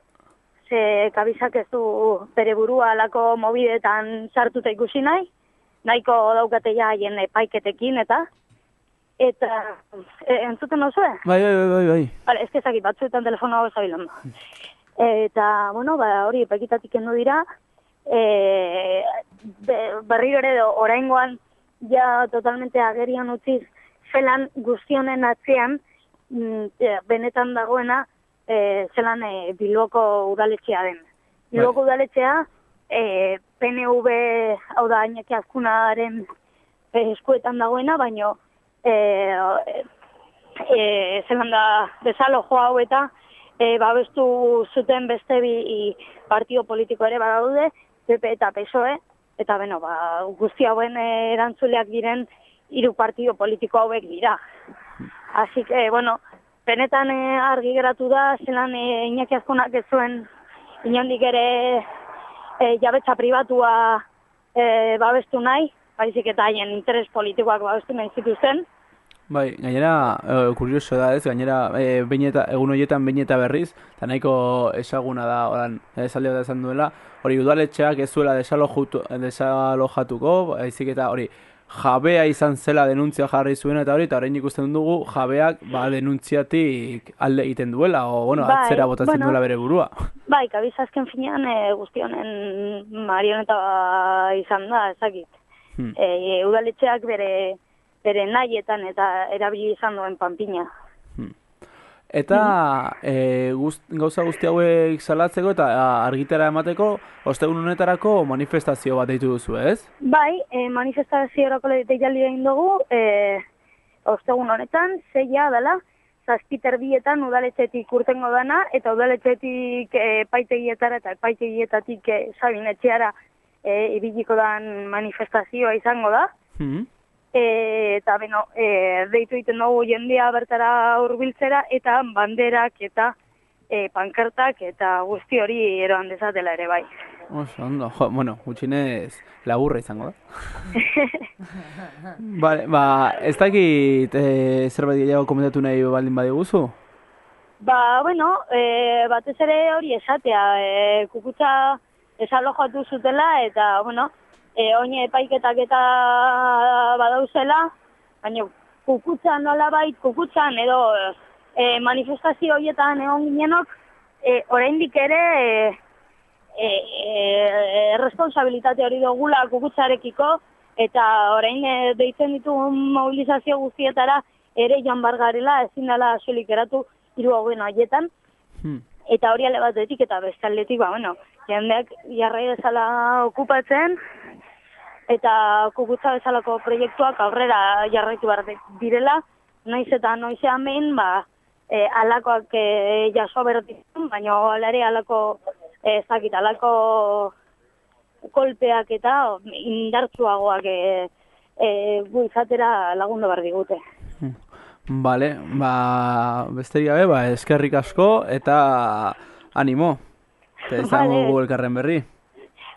ze kabizak ez du bere burua alako mobidetan sartuta ikusi nahi, nahiko daukate ja haien epaiketekin eta eta e, entzuten oso, eh? Bai, bai, bai, bai, bai. Vale, ez que ezakit, batzuetan telefonoa hau zabilando. Eta, bueno, ba, hori epaiketatik kendu dira, e, be, berriro ere do, oraingoan ja totalmente agerian utziz zelan guztionen atzean mm, e, benetan dagoena e, zelan e, Bilboko udaletxea den. Bilboko udaletxea e, PNV hau da Iñaki Azkunaren e, eskuetan dagoena, baino e, e, zelan da bezalo jo hau eta e, babestu zuten beste bi i, partio politiko ere badaude, PP eta PSOE, eta beno, ba, guzti hauen eh, erantzuleak diren hiru partio politiko hauek dira. Así que, bueno, benetan eh, argi geratu da, zelan eh, Iñaki Azkonak ez zuen inondik ere eh, jabetza pribatua eh, babestu nahi, baizik eta haien interes politikoak babestu nahi zituzten. Bai, gainera, e, kurioso da ez, gainera, e, behin eta, egun horietan behin eta berriz, eta nahiko esaguna da, oran, esaldi bat esan duela, hori udaletxeak ez zuela desalojatuko, baizik eta hori, jabea izan zela denuntzia jarri zuen eta hori, eta orain ikusten dugu, jabeak ba, denuntziatik alde egiten duela, o, bueno, Bai, atzera botatzen bueno. duela bere burua. Bai, kabiz azken finean e, guztionen marioneta izan da, ezakit. Hmm. E, udaletxeak bere, bere nahietan eta erabili izan duen panpina. Eta e, guz, gauza guzti hauek salatzeko eta a, argitara emateko, ostegun honetarako manifestazio bat deitu duzu, ez? Bai, e, manifestaziorako deialdi egin dugu, e, ostegun honetan, zeia dela, zazpiter bietan udaletxetik urtengo dana, eta udaletxetik e, paitegietara eta paitegietatik e, sabinetxeara e, ibiliko dan manifestazioa izango da. Hmm. E, eta beno, e, deitu egiten dugu jendea bertara hurbiltzera eta banderak eta e, pankartak eta guzti hori eroan dezatela ere bai. Oso, ondo. Jo, bueno, gutxinez laburra izango da. Vale, ba, ez dakit e, zerbait gehiago komentatu nahi baldin badiguzu? Ba, bueno, e, batez ere hori esatea, e, kukutza desalojatu zutela eta, bueno, e, oine epaiketak eta badauzela, baina kukutza nola bait, kukutzan edo e, manifestazio horietan egon ginenok, e, oraindik ere e, e, responsabilitate hori dugula kukutzarekiko, eta orain e, deitzen ditugun mobilizazio guztietara ere joan bargarela ezin dela solik eratu hiru hauen horietan, Hmm. eta hori ale batetik eta beste aldetik, ba, bueno, jendeak jarrai bezala okupatzen, eta kukutza bezalako proiektuak aurrera jarraitu behar direla, noiz eta noizean behin, ba, e, alakoak e, jaso berditzen, baina alare alako, e, ez dakit, alako kolpeak eta indartsuagoak e, e, gu izatera lagundu behar digute. Vale, ba, besterik gabe, ba, eskerrik asko eta animo. Eta izango Vale. gu elkarren berri.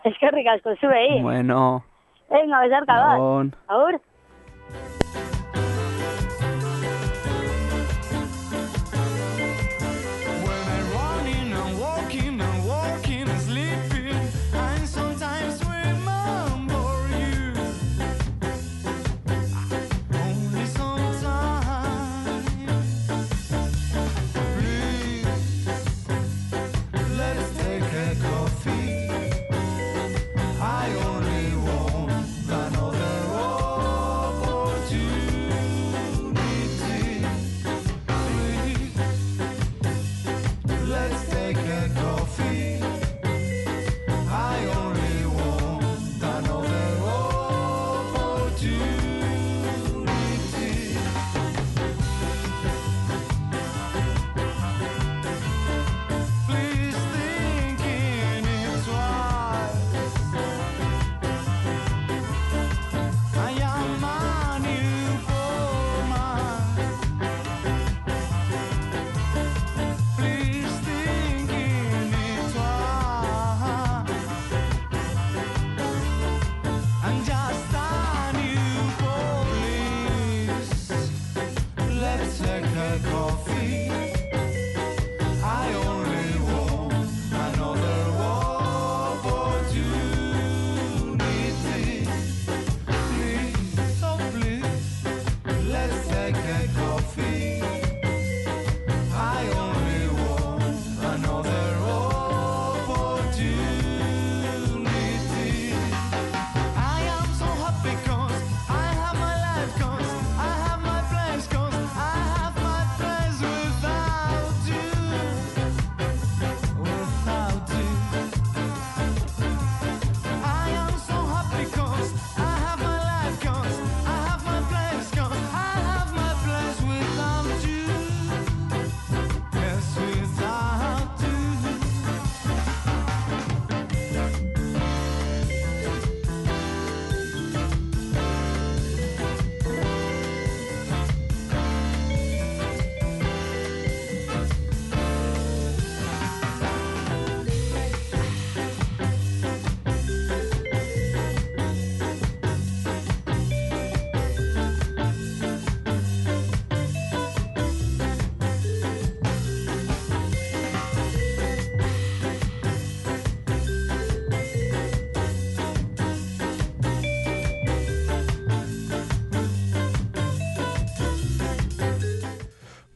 Eskerrik asko zuei. Bueno, Venga, besarka bat. Gabon. Agur.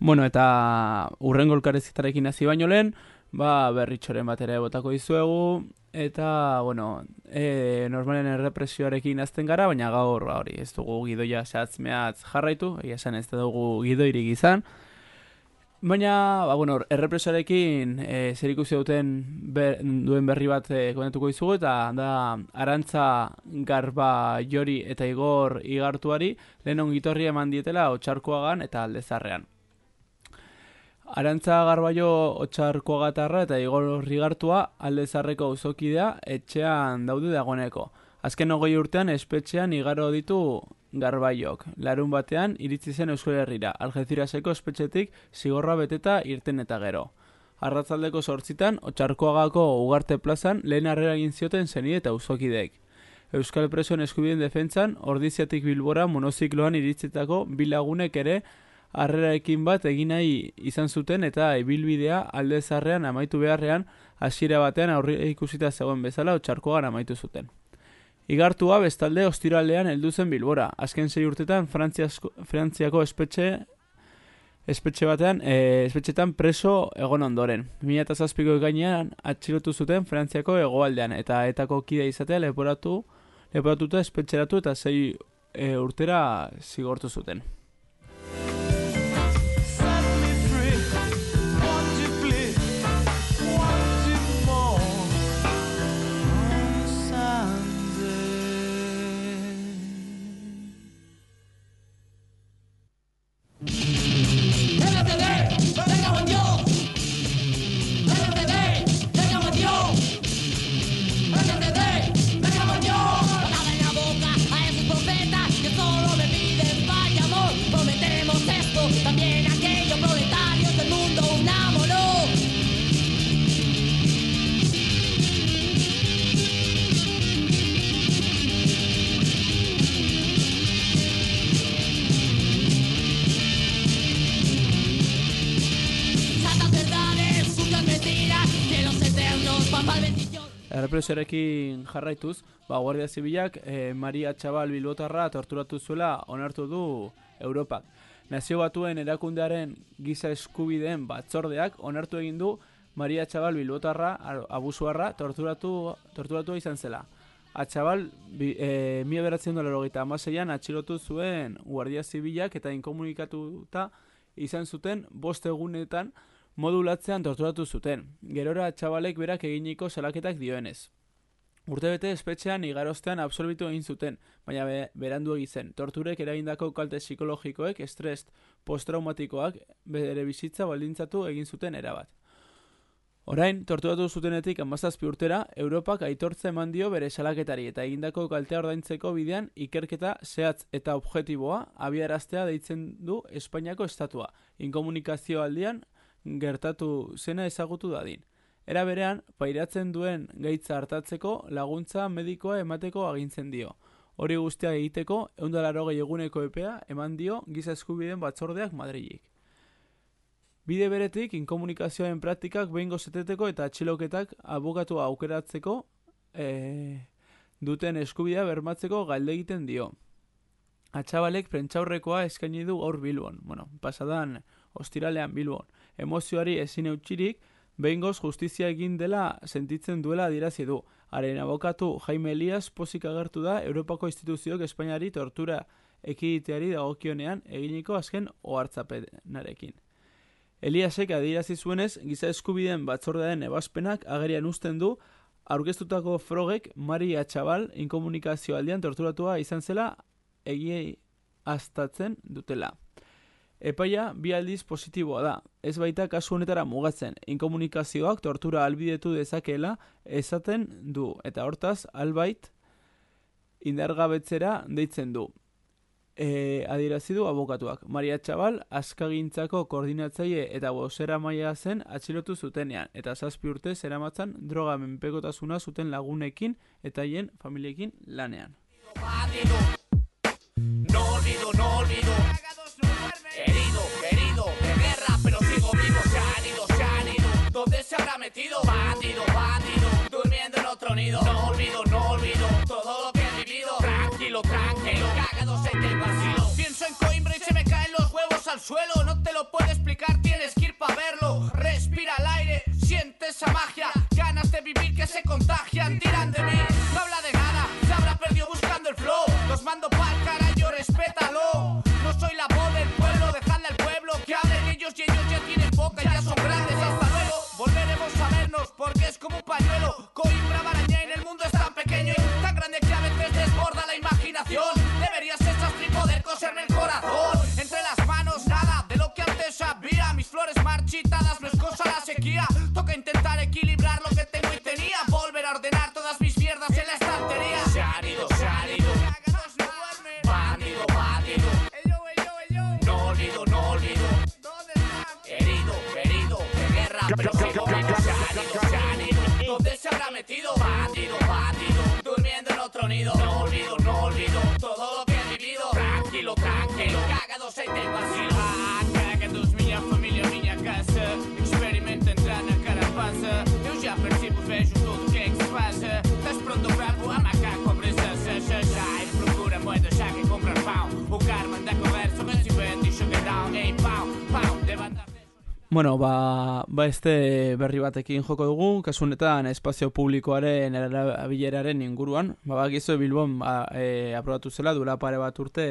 Bueno, eta urrengo elkarrezketarekin hasi baino lehen, ba, berritxoren bat ere botako dizuegu, eta, bueno, e, normalen errepresioarekin azten gara, baina gaur, ba, hori, ez dugu gidoia zehatz mehatz jarraitu, egia esan ez dugu gidoirik izan, Baina, ba, bueno, errepresoarekin e, zer ikusi duten ber, duen berri bat e, komentatuko dizugu eta da Arantza Garba Jori eta Igor Igartuari lehen ongitorri eman dietela otxarkoagan eta aldezarrean. Arantza Garbaio otxarkoagatarra eta Igor Igartua aldezarreko uzokidea etxean daude dagoeneko. Azken hogei urtean espetxean igaro ditu Garbaiok. Larun batean iritsi zen Euskal Herrira, Algeziraseko espetxetik zigorra beteta irten eta gero. Arratzaldeko sortzitan, Otxarkoagako Ugarte plazan lehen harrera egin zioten zenide eta uzokideek. Euskal Presoen eskubideen defentzan, ordiziatik bilbora monozikloan iritzetako bilagunek ere harreraekin bat egin nahi izan zuten eta ibilbidea alde zarrean amaitu beharrean hasiera batean aurre ikusita zegoen bezala Otxarkoagan amaitu zuten. Igartua bestalde ostiralean heldu zen Bilbora. Azken sei urtetan Frantziasko, Frantziako espetxe espetxe batean, e, espetxetan preso egon ondoren. 2007ko gainean atxilotu zuten Frantziako hegoaldean eta etako kide izatea leporatu leporatuta espetxeratu eta sei e, urtera zigortu zuten. Errepresioarekin jarraituz, ba, Guardia Zibilak e, Maria Txabal Bilbotarra torturatu zuela onartu du Europak. Nazio batuen erakundearen giza eskubideen batzordeak onartu egin du Maria Txabal Bilbotarra ar- abusuarra torturatu, torturatu izan zela. Atxabal, bi, e, mila beratzen amaseian atxilotu zuen Guardia Zibilak eta inkomunikatuta izan zuten bost egunetan modulatzean torturatu zuten. Gerora Atxabalek berak eginiko salaketak dioenez. Urtebete espetxean igarostean absolbitu egin zuten, baina be, berandu zen. Torturek eragindako kalte psikologikoek, estres posttraumatikoak bere bizitza baldintzatu egin zuten erabat. Orain, torturatu zutenetik amazazpi urtera, Europak aitortza eman dio bere salaketari eta egindako kaltea ordaintzeko bidean ikerketa zehatz eta objektiboa abiaraztea deitzen du Espainiako estatua, inkomunikazio aldian gertatu zena ezagutu dadin. Era berean, pairatzen duen gaitza hartatzeko laguntza medikoa emateko agintzen dio. Hori guztia egiteko, eundalaro eguneko epea eman dio giza eskubideen batzordeak Madrilik. Bide beretik, inkomunikazioen praktikak behingo zeteteko eta atxiloketak abokatua aukeratzeko e, duten eskubidea bermatzeko galde egiten dio. Atxabalek prentxaurrekoa eskaini du gaur Bilbon, bueno, pasadan ostiralean Bilbon. Emozioari ezin eutxirik, behingoz justizia egin dela sentitzen duela adierazi du. Haren abokatu Jaime Elias pozik agertu da Europako instituzioek Espainiari tortura ekiditeari dagokionean eginiko azken ohartzapenarekin. Eliasek adierazi zuenez, giza eskubideen batzordearen ebazpenak agerian uzten du aurkeztutako frogek Mari Atxabal inkomunikazio aldean torturatua izan zela egiei astatzen dutela. Epaia bi aldiz positiboa da, ez baita kasu honetara mugatzen, inkomunikazioak tortura albidetu dezakeela esaten du, eta hortaz albait indargabetzera deitzen du. E, adierazi du abokatuak. Maria Txabal, askagintzako koordinatzaile eta bosera maila zen atxilotu zutenean, eta zazpi urte zeramatzan droga menpekotasuna zuten lagunekin eta haien familiekin lanean. No olvido, no olvido. Sigo vivo, sánido, sánido. ¿Dónde se habrá metido? Bátido, bátido. Durmiendo en otro nido. No olvido, no olvido. Todo lo que he vivido. Tranquilo, tranquilo. Cagados en el vacío. Pienso en Coimbra y se me caen los huevos al suelo. No te lo puedo explicar, tienes que ir para verlo. Respira el aire, siente esa magia. Ganas de vivir que se contagian. Tiran de mí, no habla de nada. Se habrá perdido buscando el flow. Los mando pa'l carajo, respétalo. son grandes. Hasta luego, volveremos a vernos porque es como un pañuelo. Coimbra, Barañén, el mundo es tan pequeño y tan grande que a veces desborda la imaginación. Deberías ser y poder coserme el corazón. Entre las manos nada de lo que antes había. Mis flores marchitadas no es cosa la sequía. Toca intentar equilibrarlo ¿Dónde se habrá metido? Bandido, bandido. Durmiendo en otro nido. No olvido, no olvido. Todo lo que he vivido. Tranquilo, tranquilo. Cagado sei tem vacilo. Bueno, ba, ba este berri batekin joko dugu, kasu honetan espazio publikoaren erabileraren inguruan. Ba, bakizu Bilbon ba, e, aprobatu zela duela pare bat urte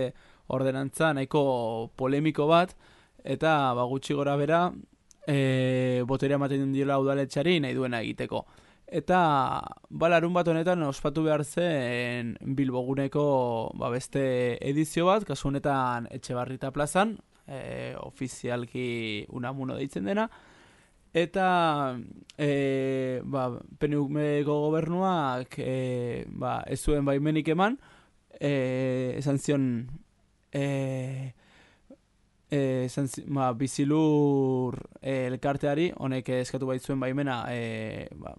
ordenantza nahiko polemiko bat, eta ba, gutxi gora bera e, boterea ematen diola udaletxari nahi duena egiteko. Eta balarun bat honetan ospatu behar zen Bilboguneko ba, beste edizio bat, kasu honetan Etxebarrita plazan, e, ofizialki unamuno deitzen dena, eta e, ba, PNUko gobernuak e, ba, ez zuen baimenik eman, e, esan zion e, e, esan zi- ba, bizilur e, elkarteari, honek eskatu baitzuen baimena e, ba,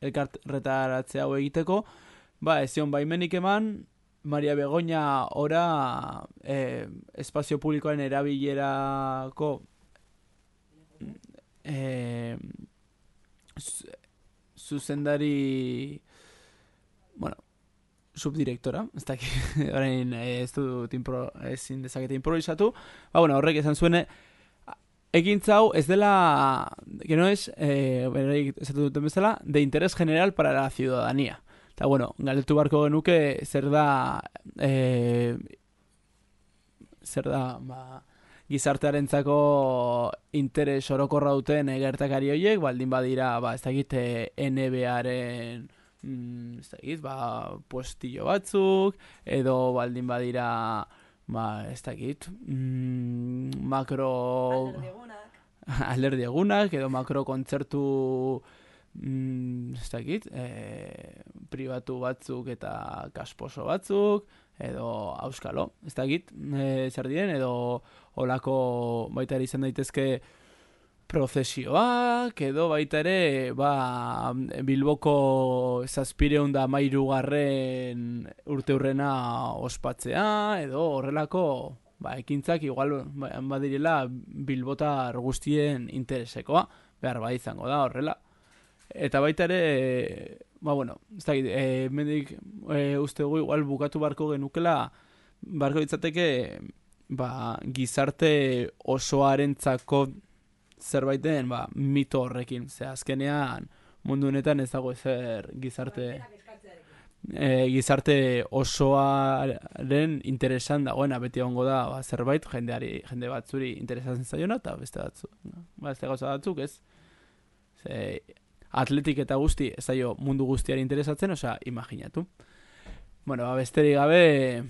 elkarretaratzea hau egiteko, ba, ez zion baimenik eman, Maria Begoña ora eh, espazio publikoaren erabilerako eh, zu- zuzendari bueno, subdirektora, ez dakit, orain eh, ez dut impro, ezin dezakete improvisatu, ba, bueno, horrek esan zuen, eh, ekintza hau ez dela, que no es, eh, beraiek esatu duten bezala, de interés general para la ciudadanía. Eta, bueno, galdetu barko genuke zer da, eh, zer da, ba, gizartearentzako interes orokorra duten eh, gertakari horiek, baldin badira, ba, ez dakit, eh, NBA-aren, mm, ez dakit, ba, postillo batzuk, edo baldin badira, ba, ez dakit, mm, makro... alderdi egunak, edo makro kontzertu mm, ez dakit, e, pribatu batzuk eta kasposo batzuk, edo auskalo, ez dakit, e, zer diren, edo olako baita ere izan daitezke prozesioak, edo baita ere, ba, Bilboko zazpireun da mairugarren urte hurrena ospatzea, edo horrelako ba, ekintzak igual ba- badirela Bilbotar guztien interesekoa, behar ba izango da horrela. Eta baita ere, ba bueno, ez dakit, e, mendik e, uste dugu igual bukatu barko genukela, barko ditzateke, ba, gizarte osoarentzako zerbaiten, ba, mito horrekin. Ze azkenean, mundu honetan ez dago ezer gizarte e, gizarte osoaren interesan dagoena. Beti egongo da ba, zerbait jendeari jende batzuri interesatzen zaiona eta beste batzu ba, beste gauza batzuk ez? Ze, atletik eta guzti ez zaio mundu guztiari interesatzen osea imaginatu. Bueno ba, besterik gabe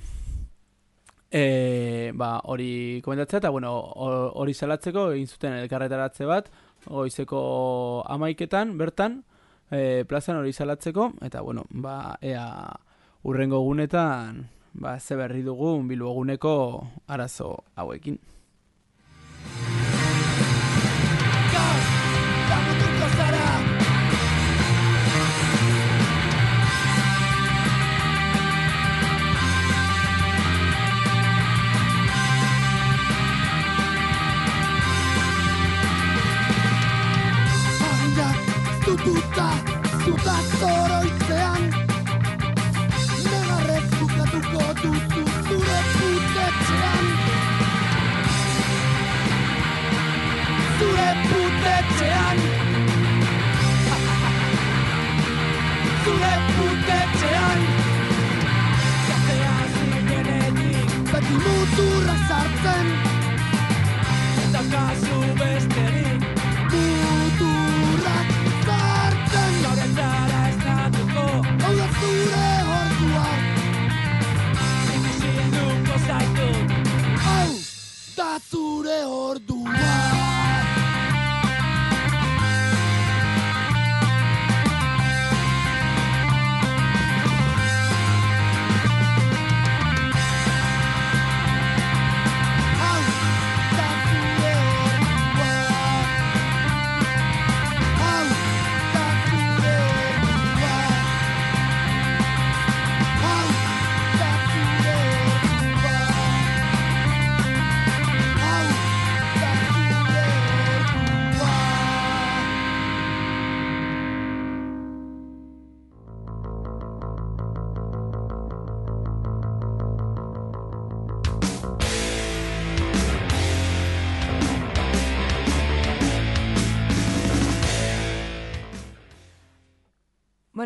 e, ba, hori komentatzea eta bueno ho- hori salatzeko egin zuten elkarretaratze bat goizeko amaiketan bertan e, plazan hori salatzeko eta bueno ba ea urrengo gunetan ba ze berri dugun bilboguneko arazo hauekin और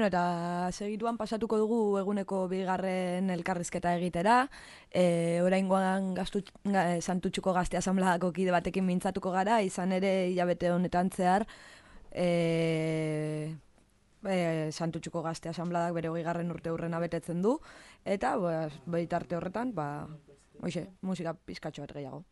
Bueno, eta segituan pasatuko dugu eguneko bigarren elkarrizketa egitera. E, oraingoan gaztu, ga, santutxuko gazte asamladako kide batekin mintzatuko gara, izan ere hilabete honetan zehar e, e, santutxuko gazte asambladak bere bigarren urte hurrena betetzen du. Eta, pues, baitarte horretan, ba, hoxe, musika pizkatxo bat gehiago.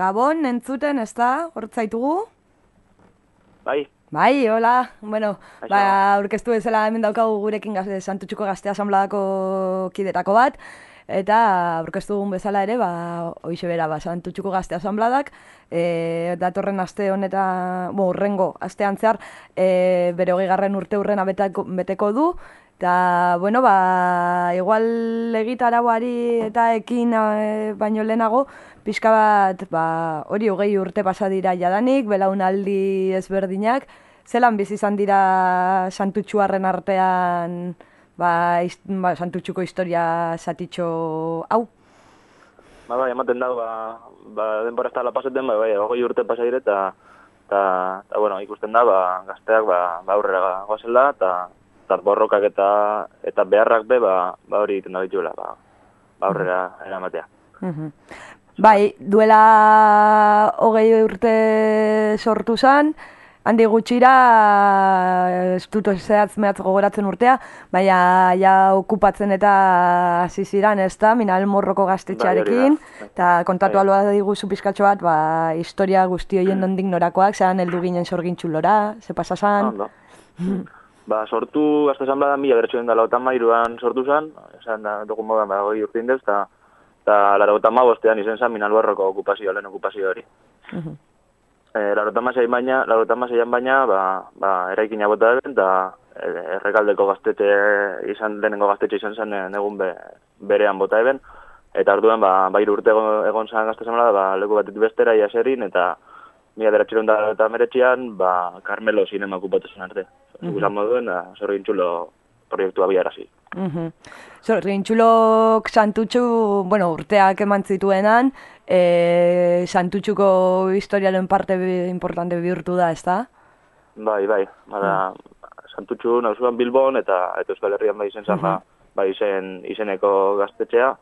Gabon, entzuten, ez da? Hortzaitugu? Bai, Bai, hola. Bueno, Kaixo. ba, aurkeztu bezala hemen daukagu gurekin gazte, Santutxuko gazte asamladako kidetako bat. Eta aurkeztu dugun bezala ere, ba, hoixe bera, ba, Santutxuko gazte asambladak, e, datorren aste honeta, bo, urrengo astean zehar, e, bere hogeigarren urte urrena beteko, beteko du, Eta, bueno, ba, igual egitaragoari eta ekin e, baino lehenago, pixka bat, ba, hori hogei urte pasa dira jadanik, belaunaldi ezberdinak, zelan bizi izan dira santutxuarren artean, ba, is, ba, santutxuko historia zatitxo hau? ba, bai, ematen da, ba, ba, denbora ez da paseten, bai, bai, hogei urte pasa dire, eta, eta, eta, bueno, ikusten da, ba, gazteak, ba, ba aurrera goazela, eta, eta borrokak eta, eta beharrak be, ba, ba hori egiten da dituela, ba, ba aurrera eramatea. Mhm. Bai, duela hogei urte sortu zan, handi gutxira, ez dut zehatz mehatz gogoratzen urtea, baina ja okupatzen eta hasi ziran, ez da, minal morroko gaztetxearekin, eta kontatu Bai. aloa diguzu pizkatxo bat, ba, historia guzti horien nondik norakoak, zean heldu ginen sorgintxulora, ze pasa zan. Ondo. Ba, sortu, gazte esan bada, mila beretxo den da lautan mairuan sortu zen, esan da, dugun modan, ba, goi urte indez, eta eta larautan ma bostean izen zen Minalborroko okupazio, lehen okupazio hori. Mhm. E, larautan maseian baina, larautan maseian baina, ba, ba, eraikina bota den, eta e, errekaldeko gaztetxe, izan, lehenengo gaztetxe izan zen e, egun be, berean bota eben, eta orduan, ba, ba hiru urte egon, egon zen gazte zemela, ba, leku batetik bestera iaserin, eta mila beratxiron da eta meretxian, ba, Carmelo zinema okupatu zen arte. Mhm. Zuk esan moduen, da, zorgin txulo proiektua biarazi. Mhm. Zorrintxulok santutxu, bueno, urteak eman zituenan, e, santutxuko historiaren parte importante bihurtu da, ez? Bai, bai, bada, santutxu nauzuan Bilbon eta eta Euskal Herrian bai izen zen, ba, bai izen, izeneko gaztetxea,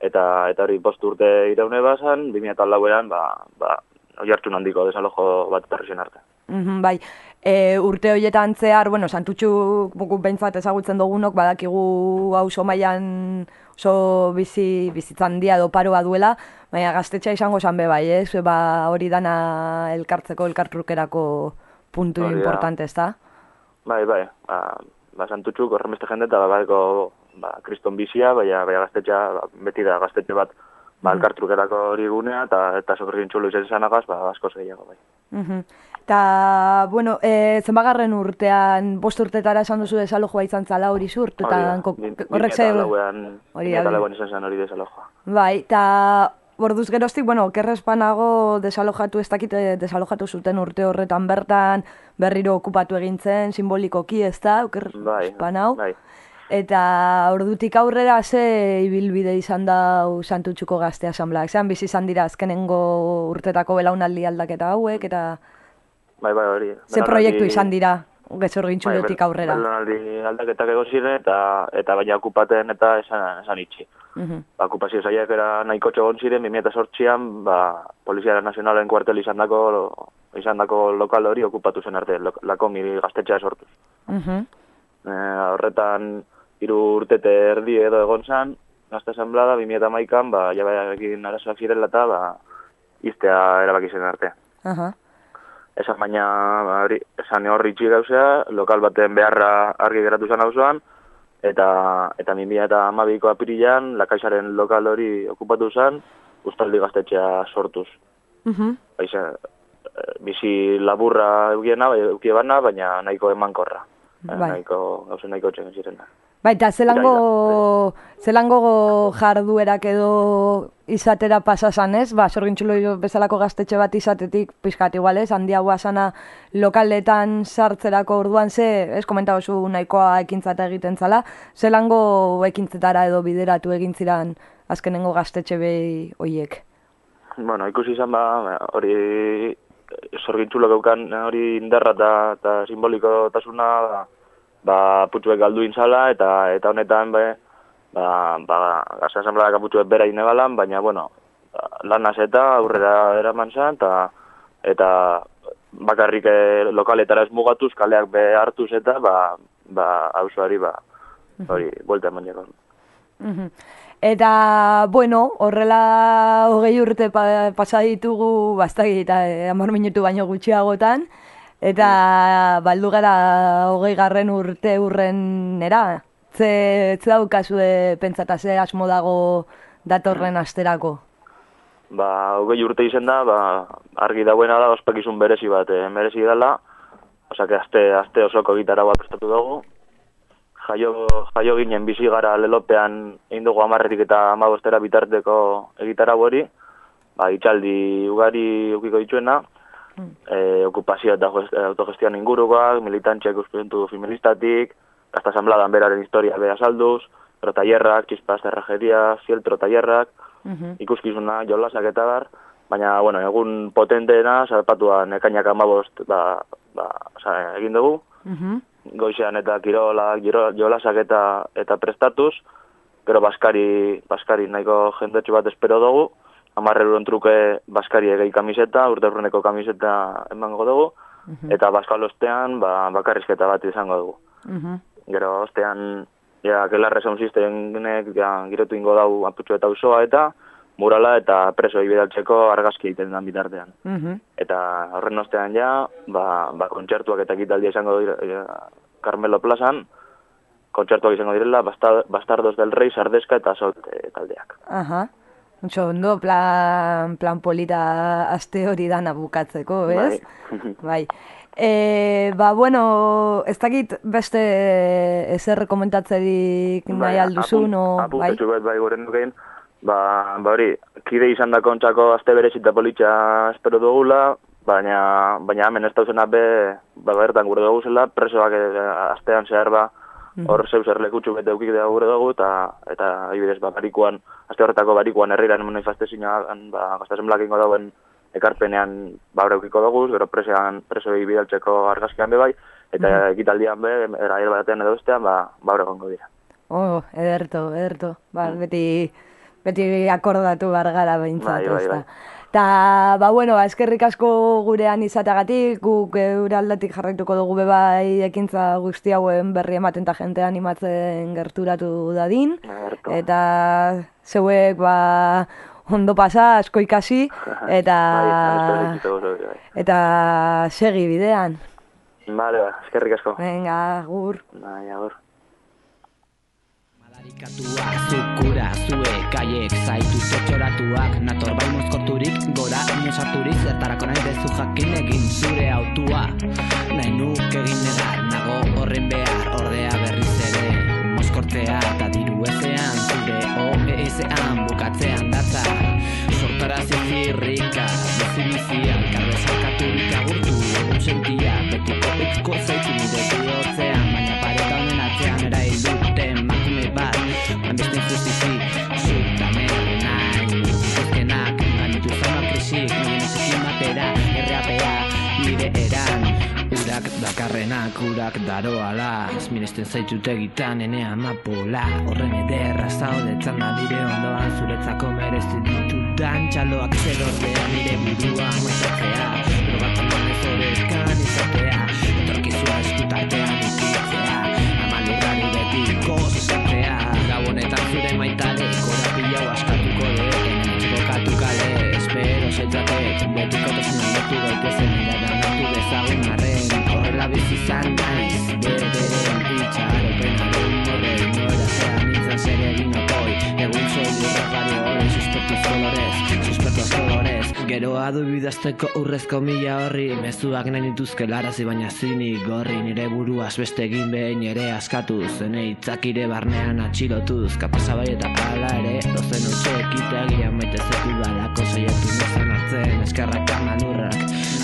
eta eta hori post urte iraune bazan, 2008an, ba, ba, oi hartxun handiko desalojo bat etorri zen arte. Mhm, bai, e, urte horietan zehar, bueno, santutxu behintzat ezagutzen dugunok, badakigu hau oso mailan oso bizi, bizitzan dia edo paroa duela, baina gaztetxa izango zan bai, ez? Ba, hori dana elkartzeko, elkartrukerako puntu Hori da. importante, ez da? Bai, bai, ba, ba santutxuk horren beste jende eta badeko ba, kriston bizia, baina, baina gaztetxea, ba, beti da gaztetxe bat, ba, elkartrukerako hori gunea, eta, eta sokergin txulo izan zanagaz, ba, askoz gehiago, bai. Mhm. Ta, bueno, e, zenbagarren urtean, bost urtetara esan duzu desalojua izan zala hori zurt, eta horrek bi ze... mila eta lauean- Hori da, eta bi- lauean izan zen hori desalojoa. Bai, eta borduz geroztik, bueno, kerrespanago desalojatu, ez dakit eh, desalojatu zuten urte horretan bertan, berriro okupatu egin zen, simbolikoki, ez da, okerrespanau. Bai, Eta ordutik aurrera ze ibilbide izan da santutxuko gazte asamblak. Zean bizi izan dira azkenengo urtetako belaunaldi aldaketa hauek, eta bai, bai, hori. ze proiektu izan dira gezorgintxuletik Bai, aurrera. Belaunaldi aldaketak egon ziren eta eta baina okupaten eta esan, esan itxi. Mhm. Ba, okupazio zaiak era nahiko egon ziren, 2008an, ba, Polizia Nazionalen kuartel izan dako, izan dako lokal hori okupatu zen arte, lo- lako miri gaztetxea sortuz. Mhm. E, horretan, hiru urtete erdi edo egon zan, gazte asamblada, 2008an, ba, jabearekin arazoak zirela eta, ba, iztea erabaki zen arte. Aha. Esan baina, ba, hori, esan horri itxi gauzea, lokal baten beharra argi geratu zen hauzuan, eta eta 2000 eta amabiko apirilan, lakaisaren lokal hori okupatu zen, ustaldi gaztetxea sortuz. Mhm. Baize, bizi laburra eukiena, bai, eukie baina nahiko emankorra. eh, Bai. nahiko, gauzen nahiko txen zirena. Bai, eta zelango, zelango jarduerak edo izatera pasasan ez? Ba, sorgintxulo bezalako gaztetxe bat izatetik, pixkat igual ez, handiagoa sana lokaletan sartzerako orduan ze, ez, komenta zu nahikoa ekintzata egiten zala, zelango ekintzetara edo bideratu egin ziran azkenengo gaztetxe behi hoiek? Bueno, ikusi izan ba, hori zorgintzulo geukan hori indarra eta, simboliko tasuna ba, ba putzuek galdu inzala eta eta honetan be, ba, ba, gazan asamblea putzuek bera inebalan, baina, bueno, lanaz eta aurrera eraman zen, eta, eta bakarrik eh, lokaletara ez mugatuz, kaleak be hartuz eta, ba, ba, hausuari, ba, hori, buelta eman jakon. Mhm. Eta, bueno, horrela hogei urte pa, pasa ditugu, bastagi, eta eh, hamar minutu baino gutxiagotan, eta baldu gara hogei garren urte urrenera. Ze, ze daukazue pentsata ze asmo dago datorren asterako? Ba, hogei urte izen da, ba, argi dauena da, ospakizun berezi bat, eh, merezi dela, osake aste, aste osoko gitara bat prestatu dugu, jaio, jaio ginen bizi gara lelopean egin dugu amarretik eta amabostera bitarteko egitara hori, ba, itxaldi ugari ukiko dituena, eh, okupazio eta gest- autogestioan ingurukoak, militantziak ikuspuntu feministatik, gazta asambladan beraren historia beha salduz, gero tailerrak, txispaz terrajeria, fieltro tailerrak, ikuskizuna, jolasak eta bar, baina, bueno, egun potenteena, zarpatuan ekainak amabost, ba, ba, oza, egin dugu, goizean eta kirolak, giro- jolasak eta, eta prestatuz, gero baskari, baskari nahiko jendetxu bat espero dugu, amarre euron truke baskari egei kamiseta, urte urreneko kamiseta emango dugu, eta baskal ostean, ba, bakarrizketa bat izango dugu. Gero ostean, ja, kelarre sound systemek ja, girotu ingo dau aputxo eta usoa eta murala eta preso bidaltzeko argazki egiten den bitartean. Eta horren ostean ja, ba, ba kontzertuak eta ekitaldia izango dira ja, Carmelo Plazan, kontzertuak izango direla, Basta- Bastardos del Rey, Sardeska eta Solte taldeak. Aha. Oso ondo, plan, plan polita aste hori dana bukatzeko, ez? Bai. E, ba, bueno, ez dakit beste ezer komentatzerik nahi alduzun, o, bai? Bat bai guren dukein, ba, ba hori, kide izan da kontzako azte berezita politxa espero dugula, baina, baina hemen ez dauzena be, ba, bertan gure dugu presoak eh, astean zehar ba, hor zeu zer bete eukik da gure dugu, eta, eta adibidez, ba, barikuan, aste horretako barikuan herriran manifestazioa, ba, gaztasen blakingo dauen ekarpenean ba eukiko dugu, gero presean, presoi bidaltzeko argazkian be bai, eta ekitaldian be, erail batean edo bestean, ba, ba dira. Oh, ederto, ederto. Ba, beti, beti akordatu bargara behintzat, Bai, bai, bai. Ta, ba, bueno, ba, eskerrik asko gurean izateagatik, guk gure aldatik jarraituko dugu be bai ekintza guzti hauen berri ematen ta jente animatzen gerturatu dadin. Eta zeuek, ba, ondo pasa, asko ikasi, eta, Bai, zeu, bai. eta segi bidean. Vale, ba, eskerrik asko. Venga, gur. Bai, agur. Zukura, zue, kaiek, zaitu zotxoratuak. Nator bai mozkorturik, gora ino sarturik Zertarako nahi dezu jakin egin zure autua. Nahi nuk egin negar, nago horren behar Ordea berriz ere, mozkortzea Eta diru ezean, zure OES-an Bukatzean datza, sortara zizirrika Bizi bizian, Urak dakarrenak, urak daroala Minesten zaitut egitan, ene amapola. Horren ederra zaudetzan da nire ondoan. Zuretzako merezi ditudan txaloak zer ordea. Nire burua moetatzea Drogak emanez horrekan izatea. Etorkizua eskutartean ikitzea. Amalurrari betiko zuzentzea Gau honetan zure maitale Korapila Zaitzatek Betiko tosun aldatu gaitezen Iradan hartu dezagun arren Horrela bizi izan naiz Bederen itxaropenaren horren Nora zea nintzen zer egin okoi Egun zoi irragario horren Suspektuz kolorez Suspektuz kolorez Gero Geroa du bidazteko urrezko mila horri Mezuak nahi dituzke larazi baina zinik gorri Nire buruaz beste egin behin ere askatuz. Zene itzakire barnean atxilotuz Kapasabai eta ala ere Dozen utxe ekiteagian maite zetu balako Saiatu nezan hartzen eskerrak amanurrak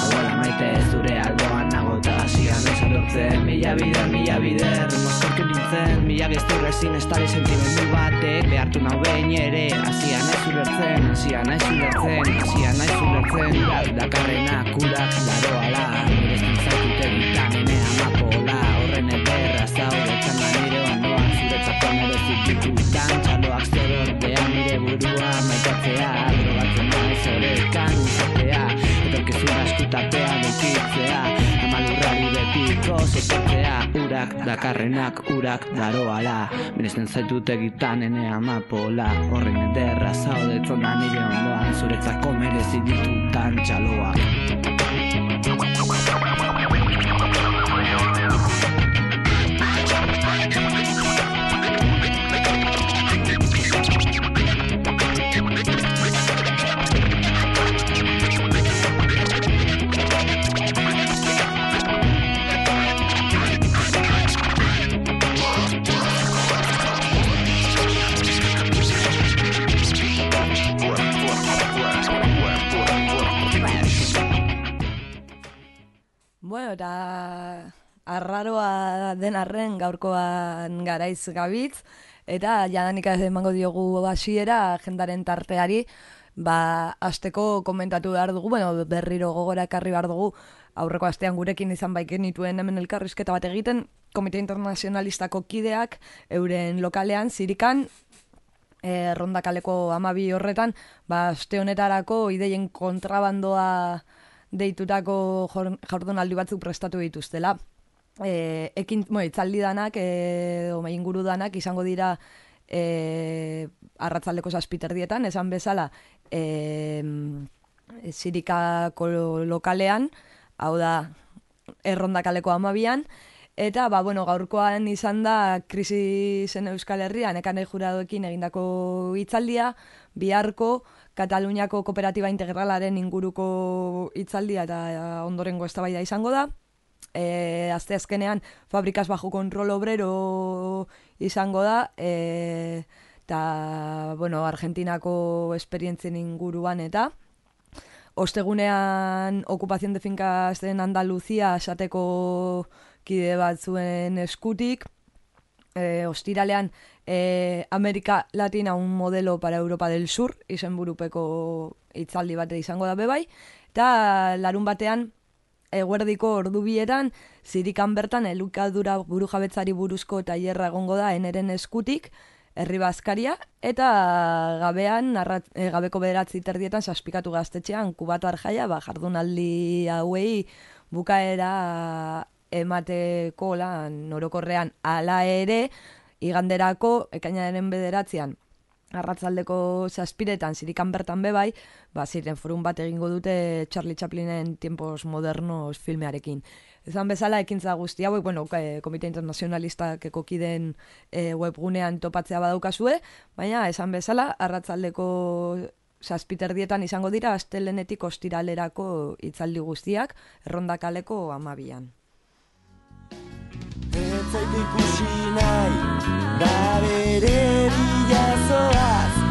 Abuela maite zure alboan nago eta hasian ez adortzen Mila bider, mila bider, mozkortu nintzen. Mila gezur ezin estari sentimendu batek. Behartu nau behin ere, hasian ez ulertzen Hasian ez ulertzen, hasian ez ulertzen. Urak dakarrenak, urak daroala Nirezten zaitute bitan ene amapola. Horren ederra zaude txanda nire ondoan. Zuretzako merezik ditutan txaloak zer ordean Nire burua maitatzea, orekan izatea Etorkizuna eskutatea dukitzea Amalurrari betiko soportzea Urak dakarrenak urak daroala Miresten zaitut egitan ene amapola. Horren ederra zaude txonda nire ondoan Zuretzako merezi ditutan txaloak Bueno, eta arraroa den arren gaurkoan garaiz gabitz, eta jadanik ez emango diogu hasiera jendaren tarteari, ba, asteko komentatu behar dugu, bueno, berriro gogora ekarri behar dugu, aurreko astean gurekin izan baik genituen hemen elkarrizketa bat egiten, Komite Internacionalistako kideak, euren lokalean, zirikan, e, rondakaleko amabi horretan, ba, aste honetarako ideien kontrabandoa deitutako jor- jardunaldi batzuk prestatu dituztela. E, ekin, bueno, itzaldi danak, e, o inguru danak, izango dira e, arratzaldeko zazpiterdietan, esan bezala, e, zirikako lokalean, hau da, errondakaleko amabian, Eta, ba, bueno, gaurkoan izan da krisisen Euskal Herrian, ekane juradoekin egindako hitzaldia, biharko Kataluniako kooperatiba integralaren inguruko hitzaldia eta eh, ondorengo eztabaida izango da. E, azte azkenean fabrikas bajo kontrol obrero izango da, e, eta, bueno, Argentinako esperientzien inguruan eta, Ostegunean okupazion de fincas en Andaluzia esateko kide batzuen eskutik. E, ostiralean e, Amerika Latina un modelo para Europa del Sur izenburupeko hitzaldi bate izango da bebai. Eta larun batean eguerdiko ordubietan zirikan bertan elukadura buru jabetzari buruzko tailerra egongo da eneren eskutik herri bazkaria, eta gabean, arrat, e, gabeko bederatzi terdietan, saspikatu gaztetxean, kubatar jaia, ba, jardunaldi hauei bukaera emateko lan orokorrean ala ere, iganderako, ekainaren bederatzean, arratzaldeko zazpiretan, zirikan bertan bebai, ba, ziren forun bat egingo dute Charlie Chaplinen tiempos modernos filmearekin. Ezan bezala, ekintza guzti hauek, bueno, Komite Internacionalistak ekokiden e, webgunean topatzea badaukazue, baina esan bezala, arratzaldeko zazpiterdietan izango dira, astelenetik ostiralerako hitzaldi guztiak, errondakaleko amabian. Ez zait ikusi nahi, da bere ez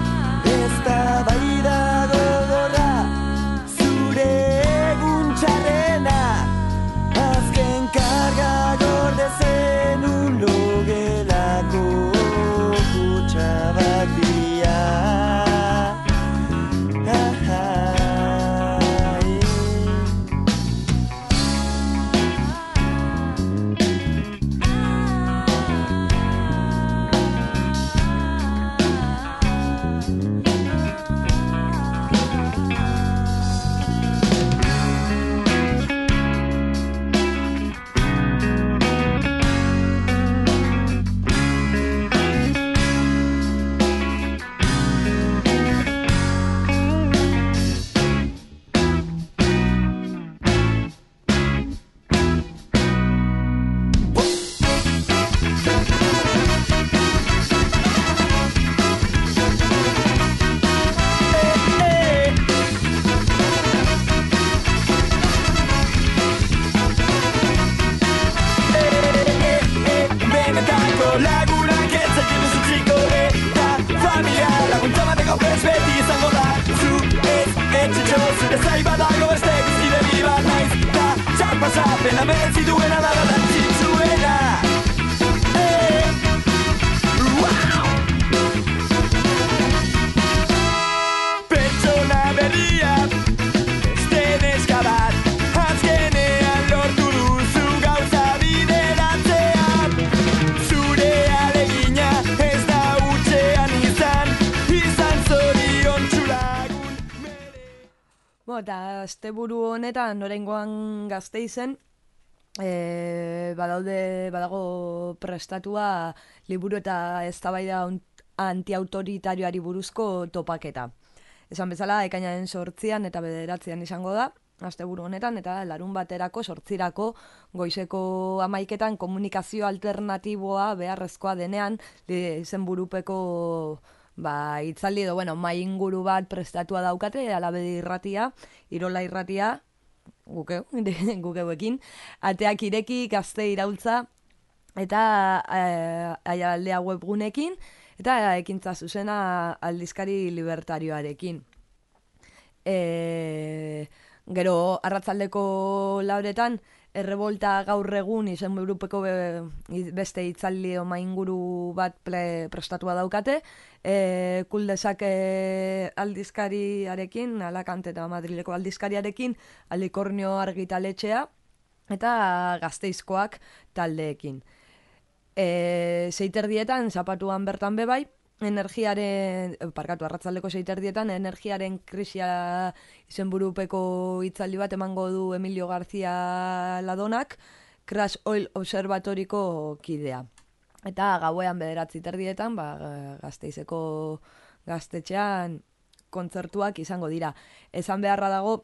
asteburu honetan norengoan gazte izen, e, badaude, badago prestatua liburu eta eztabaida antiautoritarioari buruzko topaketa. Esan bezala, ekainaren sortzian eta bederatzean izango da, asteburu honetan, eta larun baterako, sortzirako, goizeko amaiketan komunikazio alternatiboa beharrezkoa denean, izenburupeko ba, itzaldi edo, bueno, mai inguru bat prestatua daukate, alabedi irratia, irola irratia, gukeu, gukeuekin, ateak ireki, gazte iraultza, eta eh, aialdea webgunekin, eta ekintza zuzena aldizkari libertarioarekin. E, gero, arratzaldeko lauretan, errebolta gaur egun izen burupeko be- i- beste itzaldi oma inguru bat ple, prestatua daukate, e, kuldesak e, aldizkariarekin, alakante eta madrileko aldizkariarekin, alikornio argitaletxea, eta gazteizkoak taldeekin. E, zeiterdietan, zapatuan bertan bebai, energiaren, eh, parkatu, arratzaldeko zeiterdietan, energiaren krisia izenburupeko hitzaldi bat emango du Emilio García Ladonak, Crash Oil Observatoriko kidea. Eta gauean bederatzi terdietan, ba, gazteizeko gaztetxean kontzertuak izango dira. Esan beharra dago,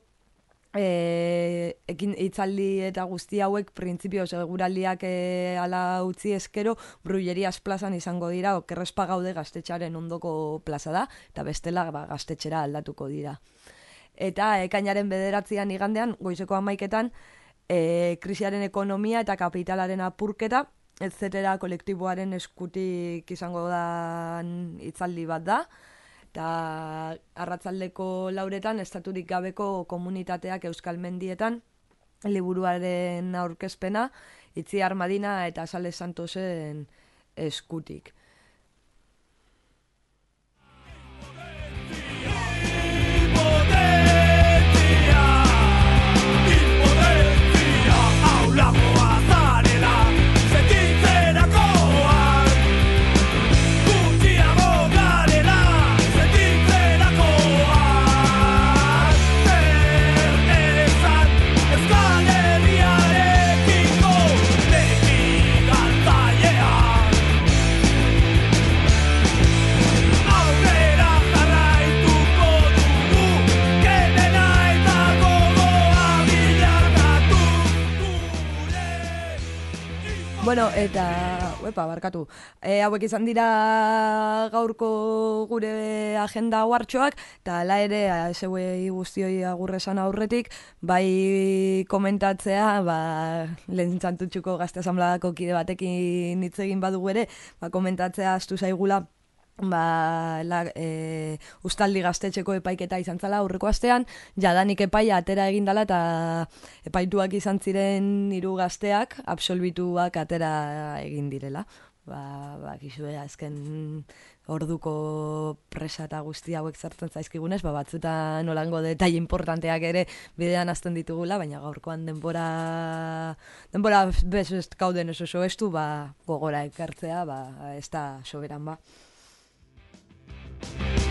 e, ekin hitzaldi eta guzti hauek printzipio seguraldiak e, ala utzi eskero Brullerias plazan izango dira okerrespa gaude gaztetxaren ondoko plaza da eta bestela ba, gaztetxera aldatuko dira. Eta ekainaren bederatzean igandean, goizeko amaiketan, e, krisiaren ekonomia eta kapitalaren apurketa, ez zetera kolektiboaren eskutik izango da hitzaldi bat da, eta arratzaldeko lauretan estaturik gabeko komunitateak euskal mendietan liburuaren aurkezpena Itziar Madina eta Sales Santosen eskutik. Bueno, eta, uepa, barkatu. E, hauek izan dira gaurko gure agenda huartxoak, eta ala ere, zeuei guztioi agurresan aurretik, bai komentatzea, ba, lehen txantutxuko gazte asamladako kide batekin hitz egin badugu ere, ba, komentatzea astu zaigula, ba, la, e, ustaldi gaztetxeko epaiketa izan zala aurreko astean, jadanik epaia atera egin dala eta epaituak izan ziren hiru gazteak, absolbituak atera egin direla. Ba, ba, gizue, azken orduko presa eta guzti hauek zertzen zaizkigunez, ba, batzutan nolango detai importanteak ere bidean azten ditugula, baina gaurkoan denbora denbora bez ez gauden oso oso estu, ba, gogora ekartzea, ba, ez da soberan ba. Bye.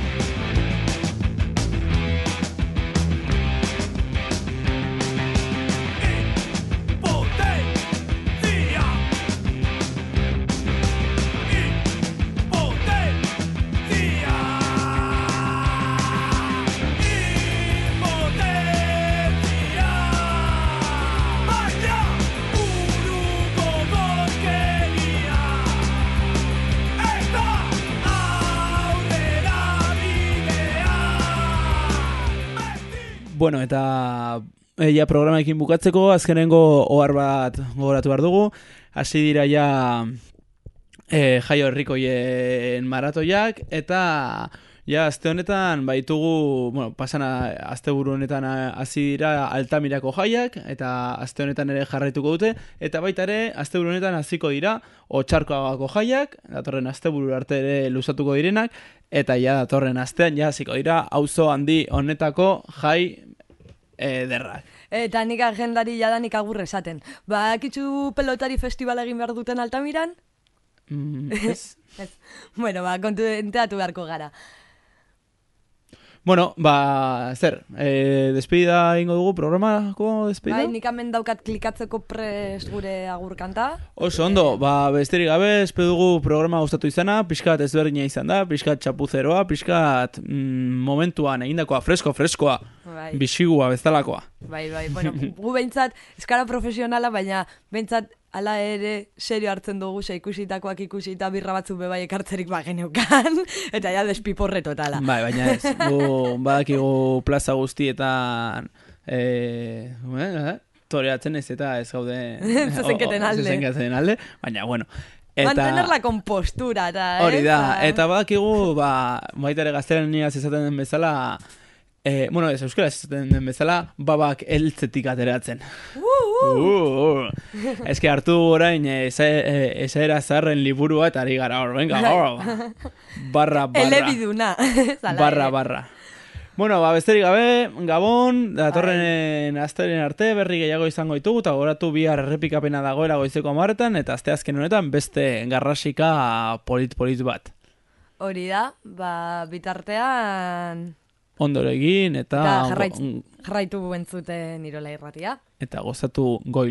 Bueno, eta eh, ja programaekin bukatzeko, azkenengo ohar bat gogoratu behar dugu. Hasi dira ja eh, jaio herrikoien maratoiak, eta Ja, aste honetan baitugu, bueno, pasan a- asteburu honetan hasi dira Altamirako jaiak eta aste honetan ere jarraituko dute eta baita ere asteburu honetan hasiko dira Otsarkoagako jaiak, datorren asteburu arte ere luzatuko direnak eta ja datorren astean ja hasiko dira auzo handi honetako jai ederrak. Eta nik agendari jadanik agur esaten. Ba, kitzu pelotari festival egin behar duten Altamiran? Mm, ez. ez. Bueno, ba, kontu beharko gara. Bueno, ba, zer, eh, despedida ingo dugu programako despedida? Bai, nik hemen daukat klikatzeko prest gure agur kanta. Oso ondo, ba, besterik gabe, espero dugu programa gustatu izana, pixkat ezberdina izan da, pixkat txapuzeroa, pixkat mm, momentuan egindakoa, fresko, freskoa, Bai. bisigua bezalakoa. Bai, bai, bueno, gu behintzat, eskara profesionala, baina behintzat ala ere serio hartzen dugu, ze ikusitakoak ikusita birra batzuk bebai ekartzerik bageneukan, eta ja despiporre totala. Bai, baina ez, gu badakigu plaza guztietan, eh, eh, toreatzen ez eta ez gaude... Zezenketen alde. Zezenketen alde, baina bueno. Mantener la compostura, eta, Hori da, Ba- eta badakigu, ba, baita ere gaztelaniaz esaten den bezala, eh, bueno, ez euskara esaten den bezala, babak eltzetik ateratzen. Uh, uh. Ez que hartu orain eh, esa, eh, esaera zaharren liburua eta ari gara hor, venga, hor, barra, barra. Elebiduna. Barra, barra. Bueno, ba, besterik gabe, Gabon, datorren asteren arte berri gehiago izango ditugu, eta goratu bihar errepikapena dagoela goizeko amaretan, eta asteazken honetan beste garrasika polit-polit bat. Hori da, ba, bitartean... Ondoro egin, eta, Eta jarrait, jarraitu entzuten irola irratia. eta gozatu goi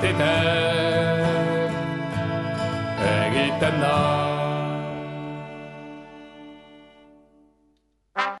te